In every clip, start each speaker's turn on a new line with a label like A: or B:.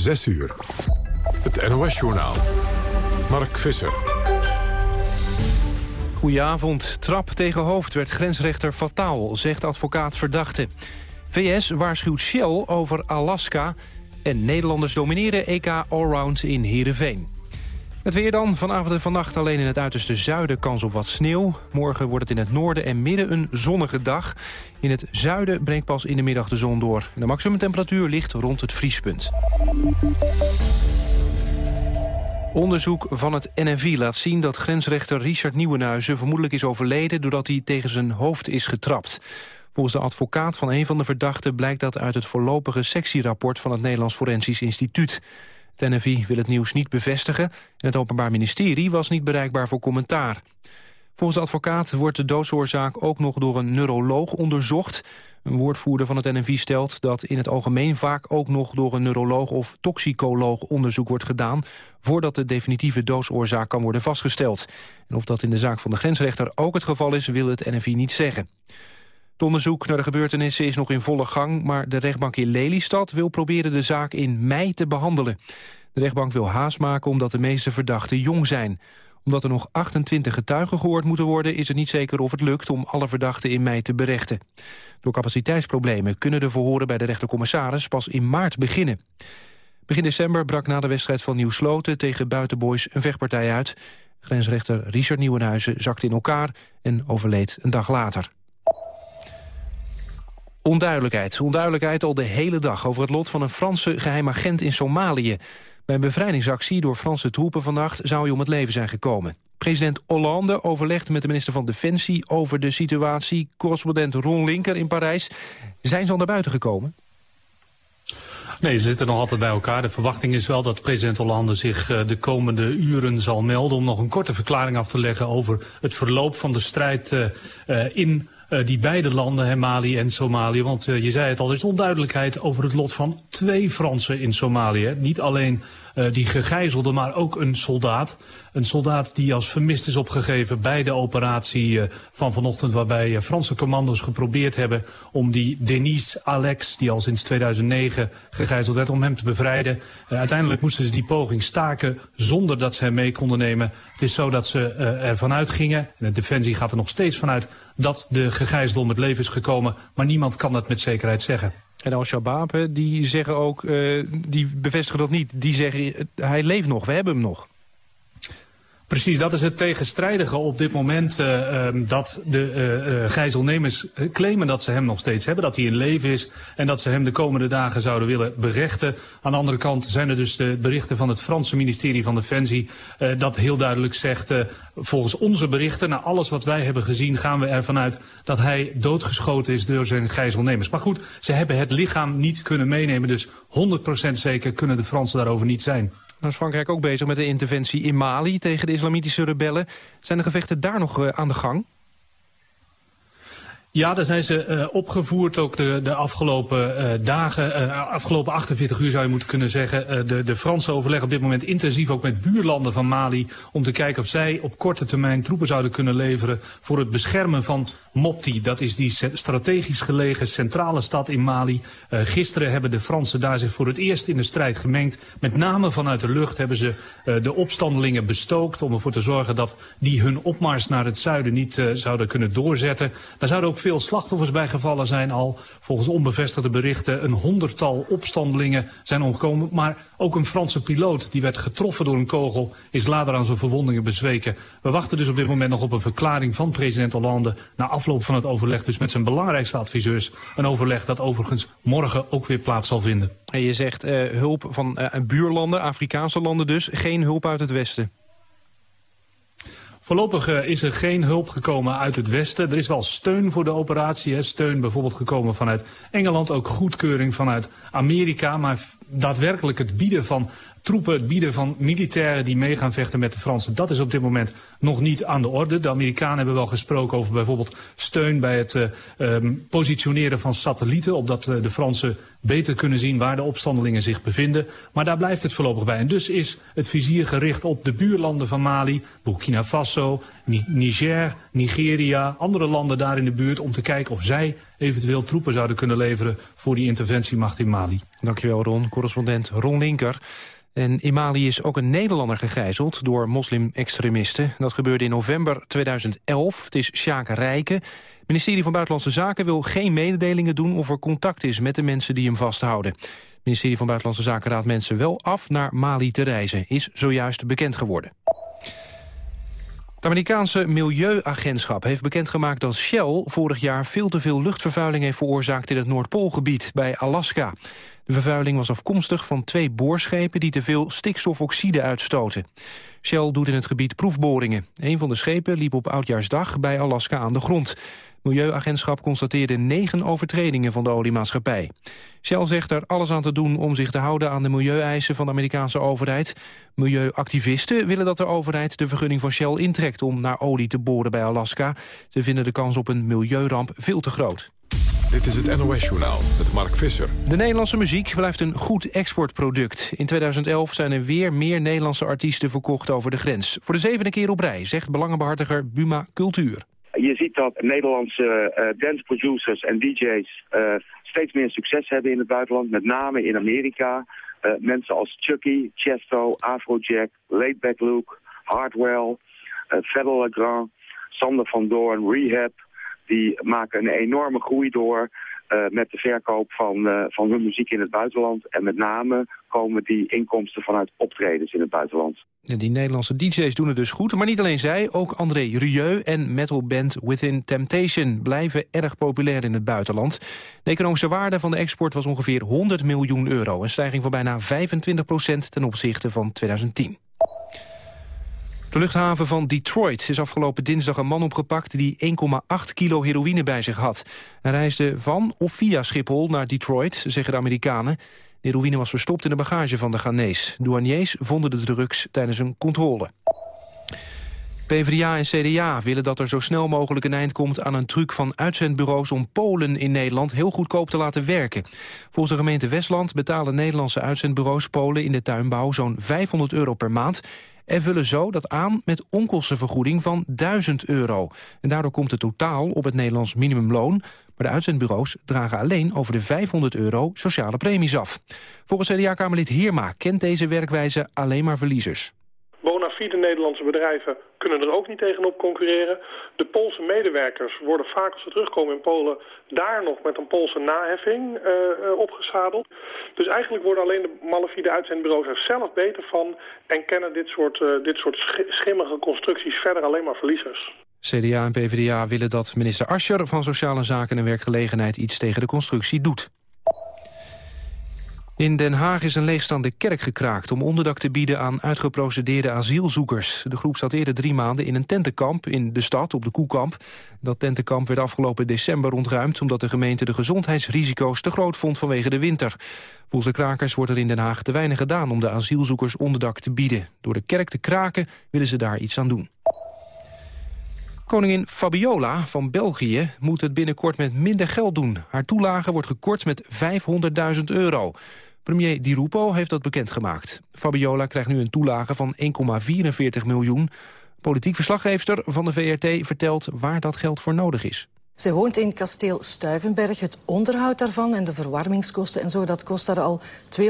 A: 6 uur. Het NOS-journaal. Mark Visser.
B: Goedenavond. Trap tegen hoofd werd grensrechter fataal, zegt advocaat verdachte. VS waarschuwt Shell over Alaska... en Nederlanders domineren EK Allround in Heerenveen. Het weer dan. Vanavond en vannacht alleen in het uiterste zuiden kans op wat sneeuw. Morgen wordt het in het noorden en midden een zonnige dag. In het zuiden brengt pas in de middag de zon door. De maximumtemperatuur ligt rond het vriespunt. Onderzoek van het NNV laat zien dat grensrechter Richard Nieuwenhuizen... vermoedelijk is overleden doordat hij tegen zijn hoofd is getrapt. Volgens de advocaat van een van de verdachten... blijkt dat uit het voorlopige sectierapport van het Nederlands Forensisch Instituut. Het NFI wil het nieuws niet bevestigen... en het Openbaar Ministerie was niet bereikbaar voor commentaar. Volgens de advocaat wordt de doodsoorzaak ook nog door een neuroloog onderzocht. Een woordvoerder van het NFI stelt dat in het algemeen vaak ook nog door een neuroloog of toxicoloog onderzoek wordt gedaan voordat de definitieve doodsoorzaak kan worden vastgesteld. En of dat in de zaak van de grensrechter ook het geval is, wil het NFI niet zeggen. Het onderzoek naar de gebeurtenissen is nog in volle gang... maar de rechtbank in Lelystad wil proberen de zaak in mei te behandelen. De rechtbank wil haast maken omdat de meeste verdachten jong zijn. Omdat er nog 28 getuigen gehoord moeten worden... is het niet zeker of het lukt om alle verdachten in mei te berechten. Door capaciteitsproblemen kunnen de verhoren bij de rechtercommissaris... pas in maart beginnen. Begin december brak na de wedstrijd van Nieuw Sloten... tegen Buitenboys een vechtpartij uit. Grensrechter Richard Nieuwenhuizen zakte in elkaar en overleed een dag later. Onduidelijkheid. Onduidelijkheid al de hele dag over het lot van een Franse geheim agent in Somalië. Bij een bevrijdingsactie door Franse troepen vannacht zou hij om het leven zijn gekomen. President Hollande overlegde met de minister van Defensie over de situatie. Correspondent Ron Linker in Parijs. Zijn ze al naar buiten gekomen?
C: Nee, ze zitten nog altijd bij elkaar. De verwachting is wel dat president Hollande zich uh, de komende uren zal melden... om nog een korte verklaring af te leggen over het verloop van de strijd uh, uh, in die beide landen, Mali en Somalië. Want uh, je zei het al, er is onduidelijkheid over het lot van twee Fransen in Somalië. Niet alleen uh, die gegijzelde, maar ook een soldaat. Een soldaat die als vermist is opgegeven bij de operatie uh, van vanochtend... waarbij uh, Franse commando's geprobeerd hebben om die Denis Alex... die al sinds 2009 gegijzeld werd, om hem te bevrijden. uiteindelijk moesten ze die poging staken zonder dat ze hem mee konden nemen. Het is zo dat ze ervan uitgingen, en de Defensie gaat er nog steeds vanuit... dat de gegijzelde om het leven is gekomen, maar niemand kan dat met zekerheid zeggen.
B: En Al-Shabaab, die zeggen ook, uh, die bevestigen dat niet. Die zeggen, hij leeft nog, we hebben hem nog.
C: Precies, dat is het tegenstrijdige op dit moment. Uh, dat de uh, uh, gijzelnemers claimen dat ze hem nog steeds hebben. Dat hij in leven is en dat ze hem de komende dagen zouden willen berechten. Aan de andere kant zijn er dus de berichten van het Franse ministerie van Defensie. dat heel duidelijk zegt, volgens onze berichten, na alles wat wij hebben gezien... gaan we ervan uit dat hij doodgeschoten is door zijn gijzelnemers. Maar goed, ze hebben het lichaam niet kunnen meenemen. Dus 100% zeker kunnen de Fransen daarover niet zijn.
B: Nou is Frankrijk ook bezig met de interventie in Mali tegen de islamitische rebellen. Zijn de gevechten daar nog uh, aan de gang?
C: Ja, daar zijn ze uh, opgevoerd ook de, de afgelopen uh, dagen. Uh, afgelopen 48 uur zou je moeten kunnen zeggen. de, de Fransen overleggen op dit moment intensief ook met buurlanden van Mali... om te kijken of zij op korte termijn troepen zouden kunnen leveren... voor het beschermen van Mopti. Dat is die strategisch gelegen centrale stad in Mali. gisteren hebben de Fransen daar zich voor het eerst in de strijd gemengd. Met name vanuit de lucht hebben ze de opstandelingen bestookt... om ervoor te zorgen dat die hun opmars naar het zuiden niet zouden kunnen doorzetten. Daar zouden ook veel slachtoffers bij gevallen zijn al. Volgens onbevestigde berichten een honderdtal opstandelingen zijn omgekomen. Maar ook een Franse piloot die werd getroffen door een kogel is later aan zijn verwondingen bezweken. We wachten dus op dit moment nog op een verklaring van president Hollande na afloop van het overleg dus met zijn belangrijkste adviseurs. Een overleg dat overigens morgen ook weer plaats zal vinden.
B: En je zegt uh, hulp van uh, buurlanden, Afrikaanse landen dus, geen hulp uit het Westen.
C: Voorlopig uh, is er geen hulp gekomen uit het Westen. Er is wel steun voor de operatie. Hè. Steun bijvoorbeeld gekomen vanuit Engeland. Ook goedkeuring vanuit Amerika. Maar daadwerkelijk het bieden van troepen, bieden van militairen die mee gaan vechten met de Fransen. Dat is op dit moment nog niet aan de orde. De Amerikanen hebben wel gesproken over bijvoorbeeld steun bij het uh, um, positioneren van satellieten. Opdat uh, de Fransen beter kunnen zien waar de opstandelingen zich bevinden. Maar daar blijft het voorlopig bij. En dus is het vizier gericht op de buurlanden van Mali, Burkina Faso, Niger, Nigeria, andere landen daar in de buurt... om te kijken of zij eventueel troepen zouden kunnen leveren voor die interventiemacht in Mali.
B: Dankjewel Ron, correspondent Ron Linker. En in Mali is ook een Nederlander gegijzeld door moslim-extremisten. Dat gebeurde in november 2011. Het is Sjaak Rijken. Het ministerie van Buitenlandse Zaken wil geen mededelingen doen... of er contact is met de mensen die hem vasthouden. Het ministerie van Buitenlandse Zaken raadt mensen wel af naar Mali te reizen. Is zojuist bekend geworden. Het Amerikaanse Milieuagentschap heeft bekendgemaakt dat Shell vorig jaar veel te veel luchtvervuiling heeft veroorzaakt in het Noordpoolgebied bij Alaska. De vervuiling was afkomstig van twee boorschepen die te veel stikstofoxide uitstoten. Shell doet in het gebied proefboringen. Een van de schepen liep op Oudjaarsdag bij Alaska aan de grond. Milieuagentschap constateerde negen overtredingen van de oliemaatschappij. Shell zegt er alles aan te doen om zich te houden aan de milieueisen van de Amerikaanse overheid. Milieuactivisten willen dat de overheid de vergunning van Shell intrekt om naar olie te boren bij Alaska. Ze vinden de kans op een milieuramp veel te groot.
A: Dit is het NOS-journaal met Mark Visser.
B: De Nederlandse muziek blijft een goed exportproduct. In 2011 zijn er weer meer Nederlandse artiesten verkocht over de grens. Voor de zevende keer op rij, zegt belangenbehartiger Buma Cultuur.
D: Je ziet dat Nederlandse uh, danceproducers en DJ's uh, steeds meer succes hebben in het buitenland. Met name in Amerika. Uh, mensen als Chucky, Chesto, Afrojack, Laidback Luke, Hardwell, Legrand, Sander van Doorn, Rehab die maken een enorme groei door uh, met de verkoop van, uh, van hun muziek in het buitenland. En met name komen die inkomsten vanuit optredens in het buitenland.
B: Ja, die Nederlandse DJ's doen het dus goed. Maar niet alleen zij, ook André Rieu en metalband Within Temptation... blijven erg populair in het buitenland. De economische waarde van de export was ongeveer 100 miljoen euro. Een stijging van bijna 25 procent ten opzichte van 2010. De luchthaven van Detroit is afgelopen dinsdag een man opgepakt... die 1,8 kilo heroïne bij zich had. Hij reisde van of via Schiphol naar Detroit, zeggen de Amerikanen. De heroïne was verstopt in de bagage van de Ghanese. Douaniers vonden de drugs tijdens een controle. PvdA en CDA willen dat er zo snel mogelijk een eind komt aan een truc van uitzendbureaus om Polen in Nederland heel goedkoop te laten werken. Volgens de gemeente Westland betalen Nederlandse uitzendbureaus Polen in de tuinbouw zo'n 500 euro per maand en vullen zo dat aan met onkostenvergoeding van 1000 euro. En daardoor komt het totaal op het Nederlands minimumloon. Maar de uitzendbureaus dragen alleen over de 500 euro sociale premies af. Volgens CDA-Kamerlid Heerma kent deze werkwijze alleen maar verliezers
E: de Nederlandse bedrijven kunnen er ook niet tegenop concurreren. De Poolse medewerkers worden vaak als ze terugkomen in Polen... daar nog met een Poolse naheffing uh, opgezadeld. Dus eigenlijk worden alleen de malafide uitzendbureaus er zelf beter van... en kennen dit soort, uh, dit soort schimmige constructies verder alleen maar verliezers.
B: CDA en PvdA willen dat minister Ascher van Sociale Zaken en Werkgelegenheid iets tegen de constructie doet. In Den Haag is een leegstaande kerk gekraakt om onderdak te bieden aan uitgeprocedeerde asielzoekers. De groep zat eerder drie maanden in een tentenkamp in de stad, op de Koekamp. Dat tentenkamp werd afgelopen december ontruimd omdat de gemeente de gezondheidsrisico's te groot vond vanwege de winter. Volgens de krakers wordt er in Den Haag te weinig gedaan om de asielzoekers onderdak te bieden. Door de kerk te kraken willen ze daar iets aan doen. Koningin Fabiola van België moet het binnenkort met minder geld doen. Haar toelage wordt gekort met 500.000 euro. Premier Di Rupo heeft dat bekendgemaakt. Fabiola krijgt nu een toelage van 1,44 miljoen. Politiek verslaggever van de VRT vertelt waar dat geld voor nodig is.
F: Zij woont in kasteel Stuivenberg. Het onderhoud daarvan en de verwarmingskosten en zo... dat kost daar al 250.000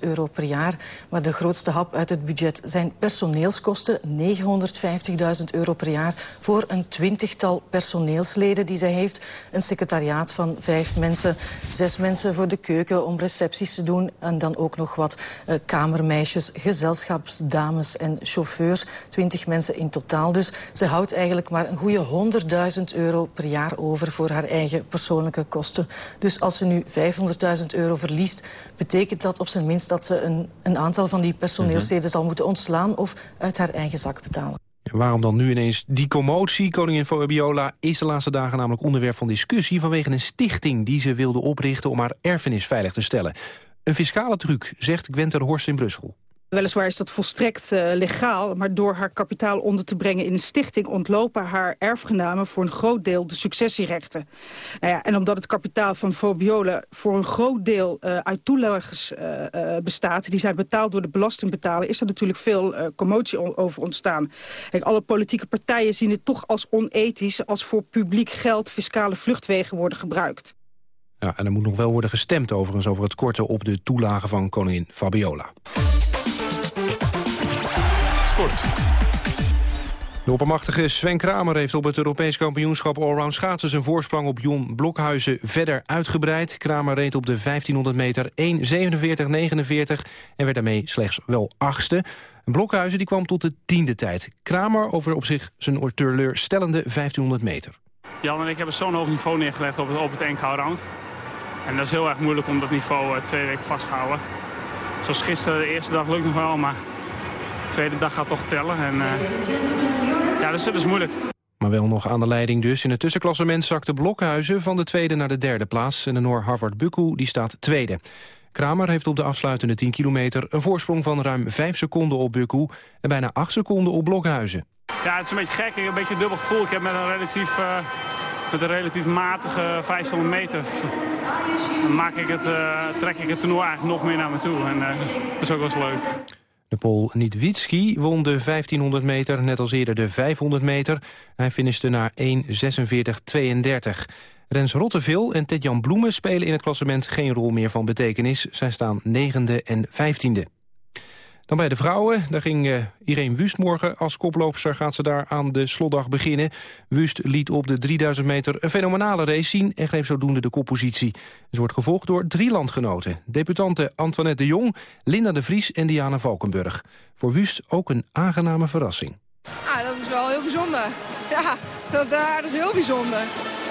F: euro per jaar. Maar de grootste hap uit het budget zijn personeelskosten. 950.000 euro per jaar voor een twintigtal personeelsleden die zij heeft. Een secretariaat van vijf mensen. Zes mensen voor de keuken om recepties te doen. En dan ook nog wat uh, kamermeisjes, gezelschapsdames en chauffeurs. Twintig mensen in totaal dus. Ze houdt eigenlijk maar een goede 100.000 euro per jaar over voor haar eigen persoonlijke kosten. Dus als ze nu 500.000 euro verliest, betekent dat op zijn minst dat ze een, een aantal van die personeelsleden zal moeten ontslaan of uit haar eigen zak betalen.
B: waarom dan nu ineens die commotie? Koningin Fabiola is de laatste dagen namelijk onderwerp van discussie... vanwege een stichting die ze wilde oprichten om haar erfenis veilig te stellen. Een fiscale truc, zegt Gwenter Horst in Brussel.
G: Weliswaar is dat volstrekt uh, legaal, maar door haar kapitaal onder te brengen in een stichting ontlopen haar erfgenamen voor een groot deel de successierechten. Nou ja, en omdat het kapitaal van Fabiola voor een groot deel uh, uit toeleggers uh, bestaat, die zijn betaald door de belastingbetaler, is er natuurlijk veel commotie over ontstaan. Alle politieke partijen zien het toch als onethisch als voor publiek geld fiscale vluchtwegen worden gebruikt.
B: Ja, en er moet nog wel worden gestemd overigens over het korten op de toelagen van koningin Fabiola. Sport. De oppermachtige Sven Kramer heeft op het Europees kampioenschap Allround schaatsen zijn voorsprong op Jon Blokhuizen verder uitgebreid. Kramer reed op de 1500 meter 1.47.49 en werd daarmee slechts wel achtste. Blokhuizen die kwam tot de tiende tijd. Kramer over op zich zijn teleurstellende 1500 meter.
H: Jan en ik hebben zo'n hoog niveau neergelegd op het, op het NK Round. En dat is heel erg moeilijk om dat niveau uh, twee weken vast te houden. Zoals gisteren, de eerste dag lukt nog wel, maar tweede dag gaat toch tellen. En, uh, ja, dus dat is moeilijk.
B: Maar wel nog aan de leiding dus. In het tussenklassement zakte Blokhuizen van de tweede naar de derde plaats. En de Noor Harvard Bukku die staat tweede. Kramer heeft op de afsluitende 10 kilometer een voorsprong van ruim 5 seconden op Bukku en bijna 8 seconden op Blokhuizen.
H: Ja, het is een beetje gek. Ik heb een beetje een dubbel gevoel. Ik heb met een relatief, uh, met een relatief matige 500 meter dan maak ik het, uh, trek ik het toernooi eigenlijk nog meer naar me toe. En uh, dat is ook wel eens leuk.
B: De Pool Nitwitski won de 1500 meter, net als eerder de 500 meter. Hij finishte naar 1.46.32. Rens Rotteveel en Ted-Jan Bloemen spelen in het klassement geen rol meer van betekenis. Zij staan negende en vijftiende. Dan bij de vrouwen, daar ging uh, Irene Wust morgen als koploopster... gaat ze daar aan de slotdag beginnen. Wust liet op de 3000 meter een fenomenale race zien... en greep zodoende de koppositie. Ze wordt gevolgd door drie landgenoten. Debutanten Antoinette de Jong, Linda de Vries en Diana Valkenburg. Voor Wust ook een aangename verrassing.
I: Ah, dat is wel heel bijzonder. Ja, dat, is heel bijzonder.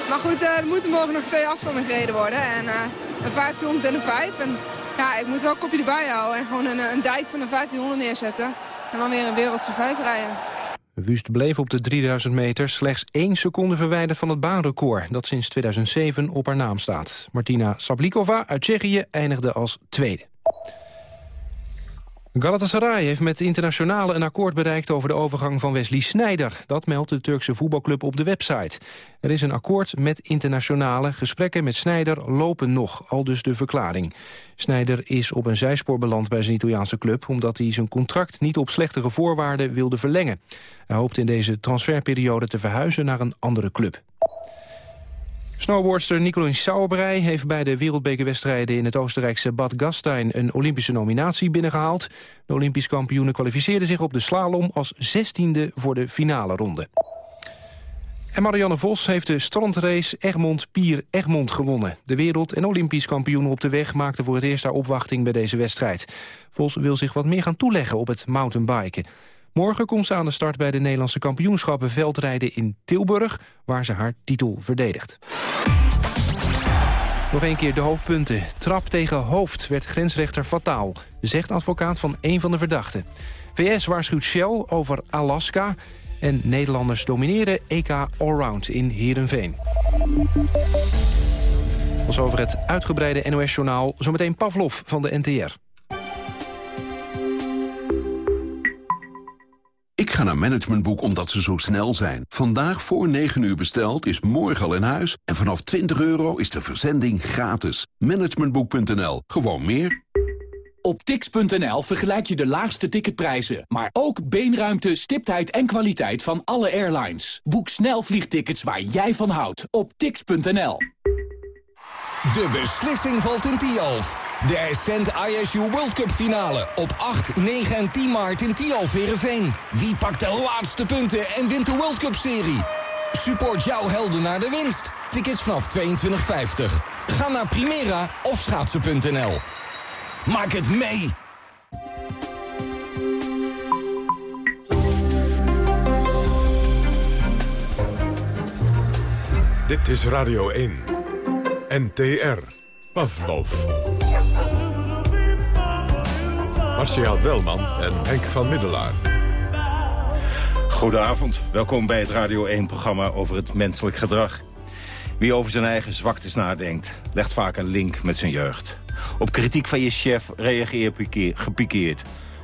I: Maar goed, uh, er moeten morgen nog twee afstanden gereden worden. En een 1500 en een 5. En ja, ik moet wel een kopje erbij houden en gewoon een, een dijk van de 1500 neerzetten. En dan weer een wereldse vijf rijden.
B: Wust bleef op de 3000 meter slechts één seconde verwijderd van het baanrecord... dat sinds 2007 op haar naam staat. Martina Sablikova uit Tsjechië eindigde als tweede. Galatasaray heeft met internationale een akkoord bereikt over de overgang van Wesley Sneijder. Dat meldt de Turkse voetbalclub op de website. Er is een akkoord met internationale. Gesprekken met Sneijder lopen nog, al dus de verklaring. Sneijder is op een zijspoor beland bij zijn Italiaanse club... omdat hij zijn contract niet op slechtere voorwaarden wilde verlengen. Hij hoopt in deze transferperiode te verhuizen naar een andere club. Snowboardster Nicolien Sauerbrei heeft bij de wereldbekerwedstrijden in het Oostenrijkse Bad Gastein een Olympische nominatie binnengehaald. De Olympisch kampioenen kwalificeerden zich op de slalom als zestiende voor de finale ronde. En Marianne Vos heeft de strandrace Egmond-Pier-Egmond gewonnen. De wereld- en Olympisch kampioen op de weg maakte voor het eerst haar opwachting bij deze wedstrijd. Vos wil zich wat meer gaan toeleggen op het mountainbiken. Morgen komt ze aan de start bij de Nederlandse kampioenschappen veldrijden in Tilburg, waar ze haar titel verdedigt. Nog een keer de hoofdpunten. Trap tegen hoofd werd grensrechter fataal, zegt advocaat van een van de verdachten. VS waarschuwt Shell over Alaska en Nederlanders domineren EK Allround in Heerenveen. Als over het uitgebreide NOS-journaal, zometeen Pavlov van de NTR.
J: Ga naar Managementboek omdat ze zo snel zijn. Vandaag voor 9 uur besteld is morgen al in huis. En vanaf 20 euro is de verzending gratis. Managementboek.nl. Gewoon meer.
K: Op tix.nl vergelijk je de laagste ticketprijzen. Maar ook beenruimte, stiptheid en kwaliteit van alle airlines. Boek snel vliegtickets waar jij van houdt. Op tix.nl.
L: De beslissing valt in Tialf. De Ascent ISU World Cup finale op 8, 9 en 10 maart in Tialf Verenveen. Wie pakt de laatste punten en wint de World Cup serie? Support jouw helden naar de winst. Tickets vanaf 22,50. Ga naar Primera of schaatsen.nl. Maak het mee!
A: Dit is Radio 1. NTR. Pavlov. Marcia Welman en Henk van Middelaar.
M: Goedenavond, welkom bij het Radio 1-programma over het menselijk gedrag. Wie over zijn eigen zwaktes nadenkt, legt vaak een link met zijn jeugd. Op kritiek van je chef reageer gepikeerd.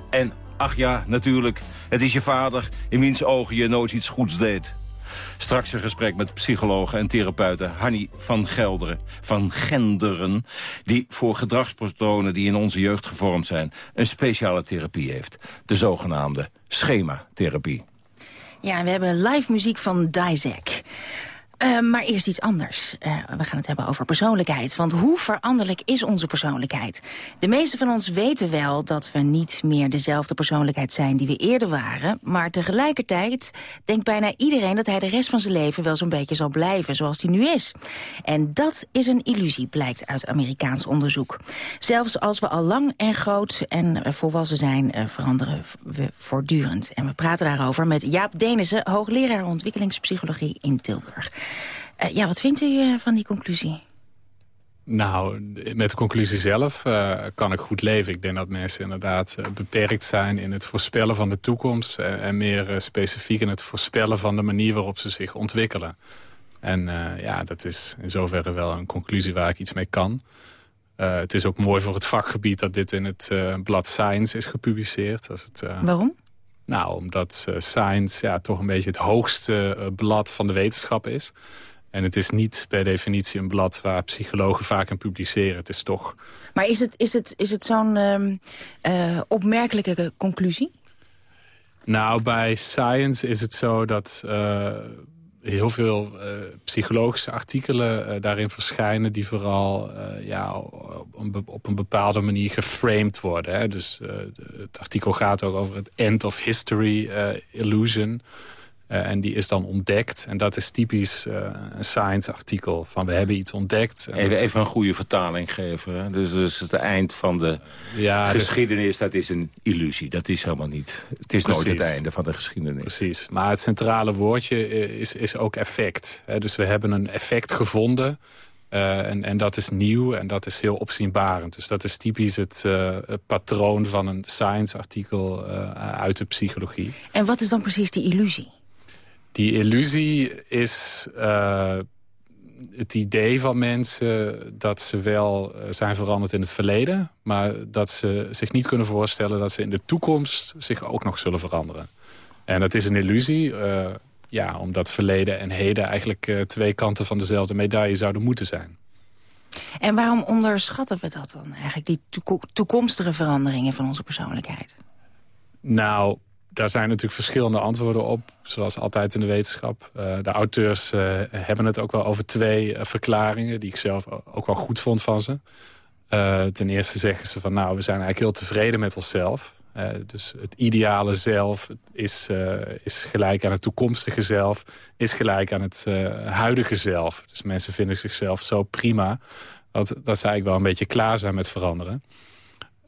M: En, ach ja, natuurlijk, het is je vader in wiens ogen je nooit iets goeds deed. Straks een gesprek met psychologe en therapeute Hanny van Gelderen, van Genderen... die voor gedragspatronen die in onze jeugd gevormd zijn... een speciale therapie heeft. De zogenaamde schematherapie.
N: Ja, we hebben live muziek van Dizek. Uh, maar eerst iets anders. Uh, we gaan het hebben over persoonlijkheid. Want hoe veranderlijk is onze persoonlijkheid? De meeste van ons weten wel dat we niet meer dezelfde persoonlijkheid zijn die we eerder waren. Maar tegelijkertijd denkt bijna iedereen dat hij de rest van zijn leven wel zo'n beetje zal blijven zoals hij nu is. En dat is een illusie, blijkt uit Amerikaans onderzoek. Zelfs als we al lang en groot en volwassen zijn, uh, veranderen we voortdurend. En we praten daarover met Jaap Denissen, hoogleraar ontwikkelingspsychologie in Tilburg. Uh, ja, wat vindt u uh, van die conclusie?
O: Nou, met de conclusie zelf uh, kan ik goed leven. Ik denk dat mensen inderdaad beperkt zijn in het voorspellen van de toekomst... en meer specifiek in het voorspellen van de manier waarop ze zich ontwikkelen. En ja, dat is in zoverre wel een conclusie waar ik iets mee kan. het is ook mooi voor het vakgebied dat dit in het blad Science is gepubliceerd. Dat het,
N: Waarom?
O: Nou, omdat Science ja, toch een beetje het hoogste blad van de wetenschap is... En het is niet per definitie een blad waar psychologen vaak in publiceren. Het is toch...
N: Maar is het, is het, is het zo'n uh, uh, opmerkelijke conclusie?
O: Nou, bij Science is het zo dat uh, heel veel psychologische artikelen daarin verschijnen... die vooral ja, op een bepaalde manier geframed worden. Hè? Dus het artikel gaat ook over het end of history illusion... Uh, en die is dan ontdekt. En dat is typisch uh, een science-artikel. Van we hebben iets ontdekt.
M: Even, even een goede vertaling geven. Hè? Dus, dus het eind van de ja, geschiedenis, dat is een illusie. Dat is helemaal niet. Het is Precies. nooit het einde van de geschiedenis.
O: Precies. Maar het centrale woordje is, is ook effect. Hè? Dus we hebben een effect gevonden... Uh, en, en dat is nieuw en dat is heel opzienbarend. Dus dat is typisch het, uh, het patroon van een science-artikel uh, uit de psychologie.
N: En wat is dan precies die illusie?
O: Die illusie is uh, het idee van mensen dat ze wel uh, zijn veranderd in het verleden... maar dat ze zich niet kunnen voorstellen dat ze in de toekomst zich ook nog zullen veranderen. En dat is een illusie, uh, ja, omdat verleden en heden eigenlijk twee kanten van dezelfde medaille zouden moeten zijn.
N: En waarom onderschatten we dat dan eigenlijk, die toekomstige veranderingen van onze persoonlijkheid?
O: Nou, daar zijn natuurlijk verschillende antwoorden op, zoals altijd in de wetenschap. Uh, de auteurs uh, hebben het ook wel over twee uh, verklaringen... die ik zelf ook wel goed vond van ze. ten eerste zeggen ze van, nou, we zijn eigenlijk heel tevreden met onszelf. dus het ideale zelf is, is gelijk aan het toekomstige zelf... is gelijk aan het huidige zelf. Dus mensen vinden zichzelf zo prima... Dat, dat ze eigenlijk wel een beetje klaar zijn met veranderen.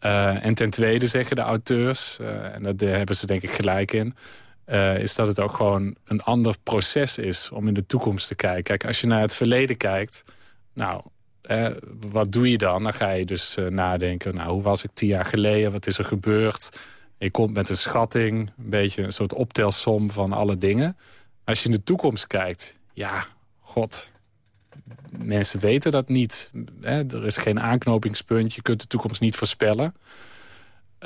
O: Uh, en ten tweede zeggen de auteurs, uh, en daar hebben ze denk ik gelijk in... Uh, is dat het ook gewoon een ander proces is om in de toekomst te kijken. Kijk, als je naar het verleden kijkt, nou, wat doe je dan? Dan ga je dus nadenken, nou, hoe was ik tien jaar geleden? Wat is er gebeurd? Je komt met een schatting, een beetje een soort optelsom van alle dingen. Als je in de toekomst kijkt, ja, god, mensen weten dat niet. Hè? Er is geen aanknopingspunt, je kunt de toekomst niet voorspellen.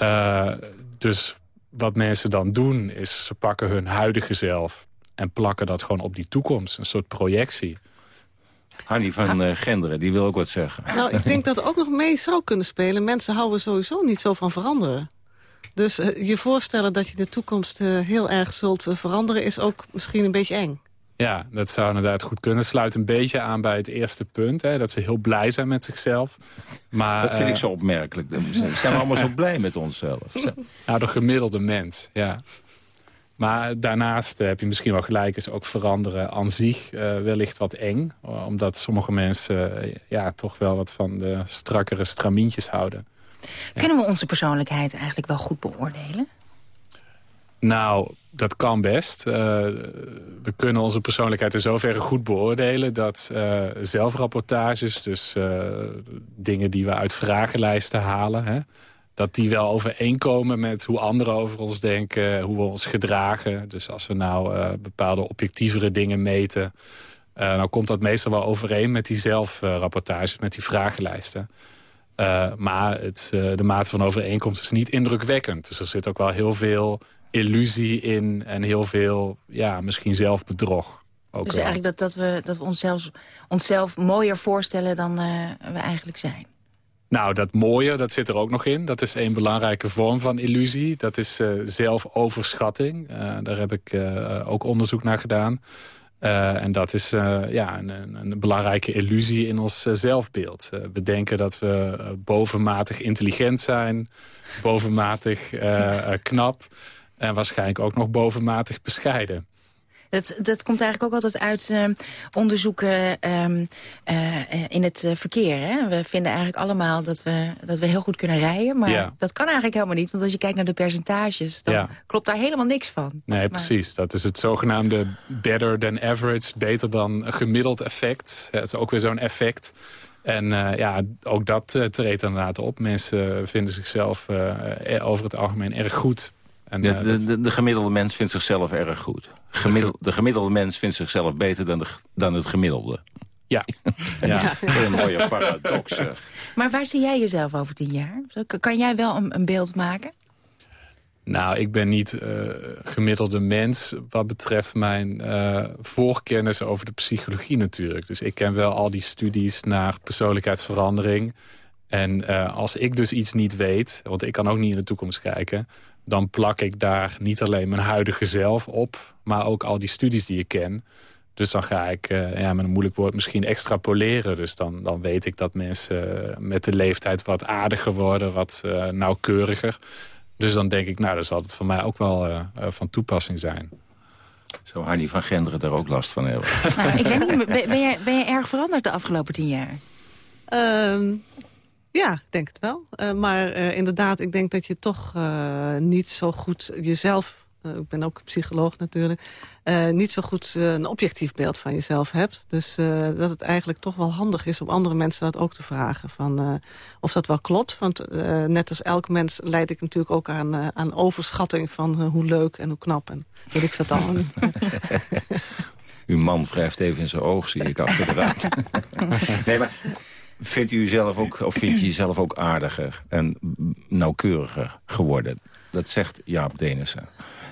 O: Uh, dus wat mensen dan doen, is ze pakken hun huidige zelf... en plakken dat gewoon op die toekomst, een soort projectie.
M: Hanny van uh, Genderen, die wil ook wat zeggen.
P: Nou, ik denk dat ook nog mee zou kunnen spelen. Mensen houden sowieso niet zo van veranderen. Dus uh, je voorstellen dat je de toekomst heel erg zult veranderen... is ook misschien een beetje eng.
O: Ja, dat zou inderdaad goed kunnen. Sluit een beetje aan bij het eerste punt. Hè, dat ze heel blij zijn met zichzelf. Maar,
M: dat vind ik zo opmerkelijk. Zijn we allemaal zo blij met onszelf?
O: Nou, de gemiddelde mens, ja. Maar daarnaast heb je misschien wel gelijk... is ook veranderen aan zich uh, wellicht wat eng. Omdat sommige mensen uh, ja, toch wel wat van de strakkere stramintjes houden.
N: Kunnen we onze persoonlijkheid eigenlijk wel goed beoordelen?
O: Nou, dat kan best. Uh, we kunnen onze persoonlijkheid in zoverre goed beoordelen... dat uh, zelfrapportages, dus uh, dingen die we uit vragenlijsten halen... Hè, dat die wel overeenkomen met hoe anderen over ons denken... hoe we ons gedragen. Dus als we nou bepaalde objectievere dingen meten... dan komt dat meestal wel overeen met die zelfrapportages, met die vragenlijsten. Maar het, de mate van overeenkomst is niet indrukwekkend. Dus er zit ook wel heel veel illusie in en heel veel, ja, misschien zelfbedrog. Ook
N: dus
O: wel.
N: eigenlijk dat, dat we, dat we onszelf, onszelf mooier voorstellen dan uh, we eigenlijk zijn.
O: Nou, dat mooie, dat zit er ook nog in. Dat is een belangrijke vorm van illusie. Dat is uh, zelfoverschatting. Uh, daar heb ik ook onderzoek naar gedaan. en dat is ja, een, een, belangrijke illusie in ons zelfbeeld. we denken dat we bovenmatig intelligent zijn. Bovenmatig knap. En waarschijnlijk ook nog bovenmatig bescheiden.
N: Dat, dat komt eigenlijk ook altijd uit uh, onderzoeken uh, uh, in het eh, verkeer. Hè? We vinden eigenlijk allemaal dat we, dat we heel goed kunnen rijden. Maar
O: Ja.
N: dat kan eigenlijk helemaal niet. Want als je kijkt naar de percentages, dan
O: Ja.
N: klopt daar helemaal niks van.
O: Nee, precies. Dat is het zogenaamde better than average, beter dan gemiddeld effect. Het is ook weer zo'n effect. En eh, ja, ook dat eh, treedt inderdaad op. Mensen vinden zichzelf eh, over het algemeen erg goed. En,
M: De,
O: eh,
M: de, de, de gemiddelde mens vindt zichzelf erg goed. Gemiddel, de gemiddelde mens vindt zichzelf beter dan, de, dan het gemiddelde.
O: Ja.
M: ja. Een mooie paradox.
N: Maar waar zie jij jezelf over tien jaar? Kan jij wel een, een beeld maken?
O: Nou, ik ben niet eh, gemiddelde mens wat betreft mijn eh, voorkennis over de psychologie natuurlijk. Dus ik ken wel al die studies naar persoonlijkheidsverandering. En eh, als ik dus iets niet weet, want ik kan ook niet in de toekomst kijken... dan plak ik daar niet alleen mijn huidige zelf op... maar ook al die studies die ik ken. Dus dan ga ik, eh, ja, met een moeilijk woord, misschien extrapoleren. Dus dan, dan weet ik dat mensen eh, met de leeftijd wat aardiger worden... wat eh, nauwkeuriger. Dus dan denk ik, nou, dan zal het voor mij ook wel van toepassing zijn.
M: Zou Harnie van Genderen daar ook last van hebben?
N: Nou, ik weet niet, ben, ben, jij, ben jij erg veranderd de afgelopen tien jaar?
P: Ehm, ja, ik denk het wel. Eh, maar eh, inderdaad, ik denk dat je toch eh, niet zo goed jezelf... eh, ik ben ook psycholoog natuurlijk... eh, niet zo goed een objectief beeld van jezelf hebt. Dus eh, dat het eigenlijk toch wel handig is om andere mensen dat ook te vragen. Van, eh, of dat wel klopt. Want eh, net als elk mens leid ik natuurlijk ook aan, eh, aan overschatting... van hoe leuk en hoe knap en weet ik wat allemaal niet.
M: Uw man wrijft even in zijn oog, zie ik achter de raad. nee, maar vindt u zelf ook, of vind je jezelf ook aardiger en nauwkeuriger geworden? Dat zegt Jaap Denissen.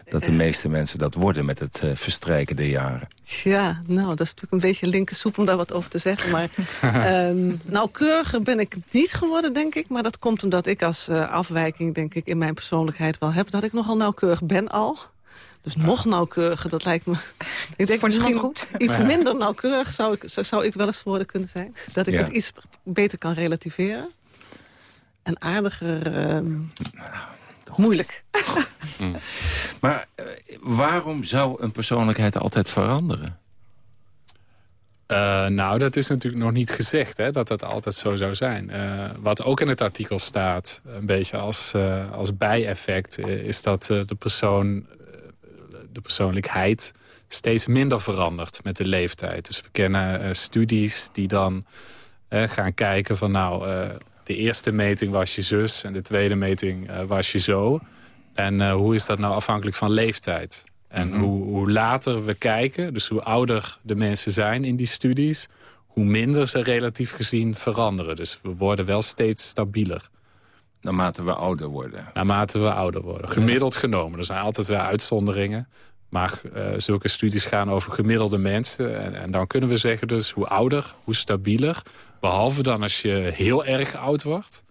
M: Dat de meeste mensen dat worden met het eh, verstrijken der jaren.
P: Ja, nou, dat is natuurlijk een beetje linkersoep om daar wat over te zeggen. Maar ehm nauwkeuriger ben ik niet geworden, denk ik. Maar dat komt omdat ik als eh, afwijking, denk ik, in mijn persoonlijkheid wel heb... dat ik nogal nauwkeurig ben al. Dus nog nauwkeuriger, dat lijkt me... Ik denk
N: voor niemand
P: misschien
N: goed.
P: Iets
O: Ja.
P: minder nauwkeurig zou ik, zou, zou ik wel eens worden kunnen zijn. Dat ik
M: Ja.
P: het iets beter kan relativeren. En aardiger... ehm, moeilijk.
M: Maar eh, waarom zou een persoonlijkheid altijd veranderen?
O: Eh, nou, dat is natuurlijk nog niet gezegd, hè, dat dat altijd zo zou zijn. Eh, wat ook in het artikel staat, een beetje als, eh, als bijeffect... is dat de, persoon, de persoonlijkheid steeds minder verandert met de leeftijd. Dus we kennen eh, studies die dan eh, gaan kijken van... nou, eh, de eerste meting was je zus en de tweede meting was je zo. En hoe is dat nou afhankelijk van leeftijd? En
M: Mhm.
O: hoe, hoe later we kijken, dus hoe ouder de mensen zijn in die studies... hoe minder ze relatief gezien veranderen. Dus we worden wel steeds stabieler.
M: Naarmate we ouder worden.
O: Naarmate we ouder worden. Gemiddeld genomen. Er zijn altijd wel uitzonderingen. Maar eh, zulke studies gaan over gemiddelde mensen. En, en dan kunnen we zeggen dus hoe ouder, hoe stabieler. Behalve dan als je heel erg oud wordt.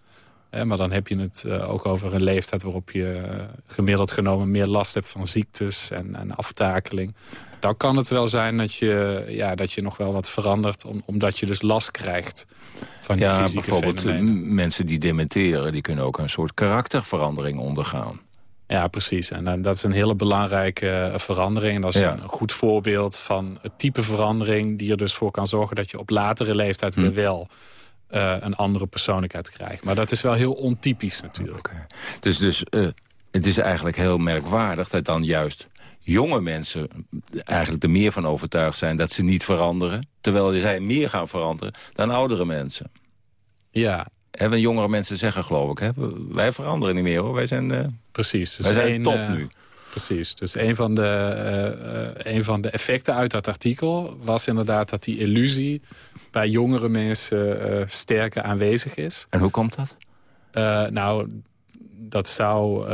O: Maar dan heb je het eh, ook over een leeftijd waarop je eh, gemiddeld genomen meer last hebt van ziektes en, en aftakeling. Dan kan het wel zijn dat je, ja, dat je nog wel wat verandert, om, omdat je dus last krijgt van die
M: Ja,
O: fysieke
M: bijvoorbeeld eh,
O: fenomenen.
M: mensen die dementeren... die kunnen ook een soort karakterverandering ondergaan.
O: Ja, precies. En eh, dat is een hele belangrijke eh, verandering. En dat is
M: Ja.
O: een goed voorbeeld van het type verandering... die er dus voor kan zorgen dat je op latere leeftijd weer wel een andere persoonlijkheid krijgt. Maar dat is wel heel ontypisch natuurlijk.
M: Dus, dus het is eigenlijk heel merkwaardig dat dan juist jonge mensen eigenlijk er meer van overtuigd zijn dat ze niet veranderen. Terwijl zij meer gaan veranderen dan oudere mensen.
O: Ja.
M: En want jongere mensen zeggen geloof ik, hè, wij veranderen niet meer hoor. Wij zijn, eh,
O: Precies. Dus
M: wij zijn top
O: eh,
M: nu.
O: precies. Dus een van, de, uh, een van de effecten uit dat artikel was inderdaad dat die illusie bij jongere mensen sterker aanwezig is.
M: En hoe komt dat?
O: nou, dat zou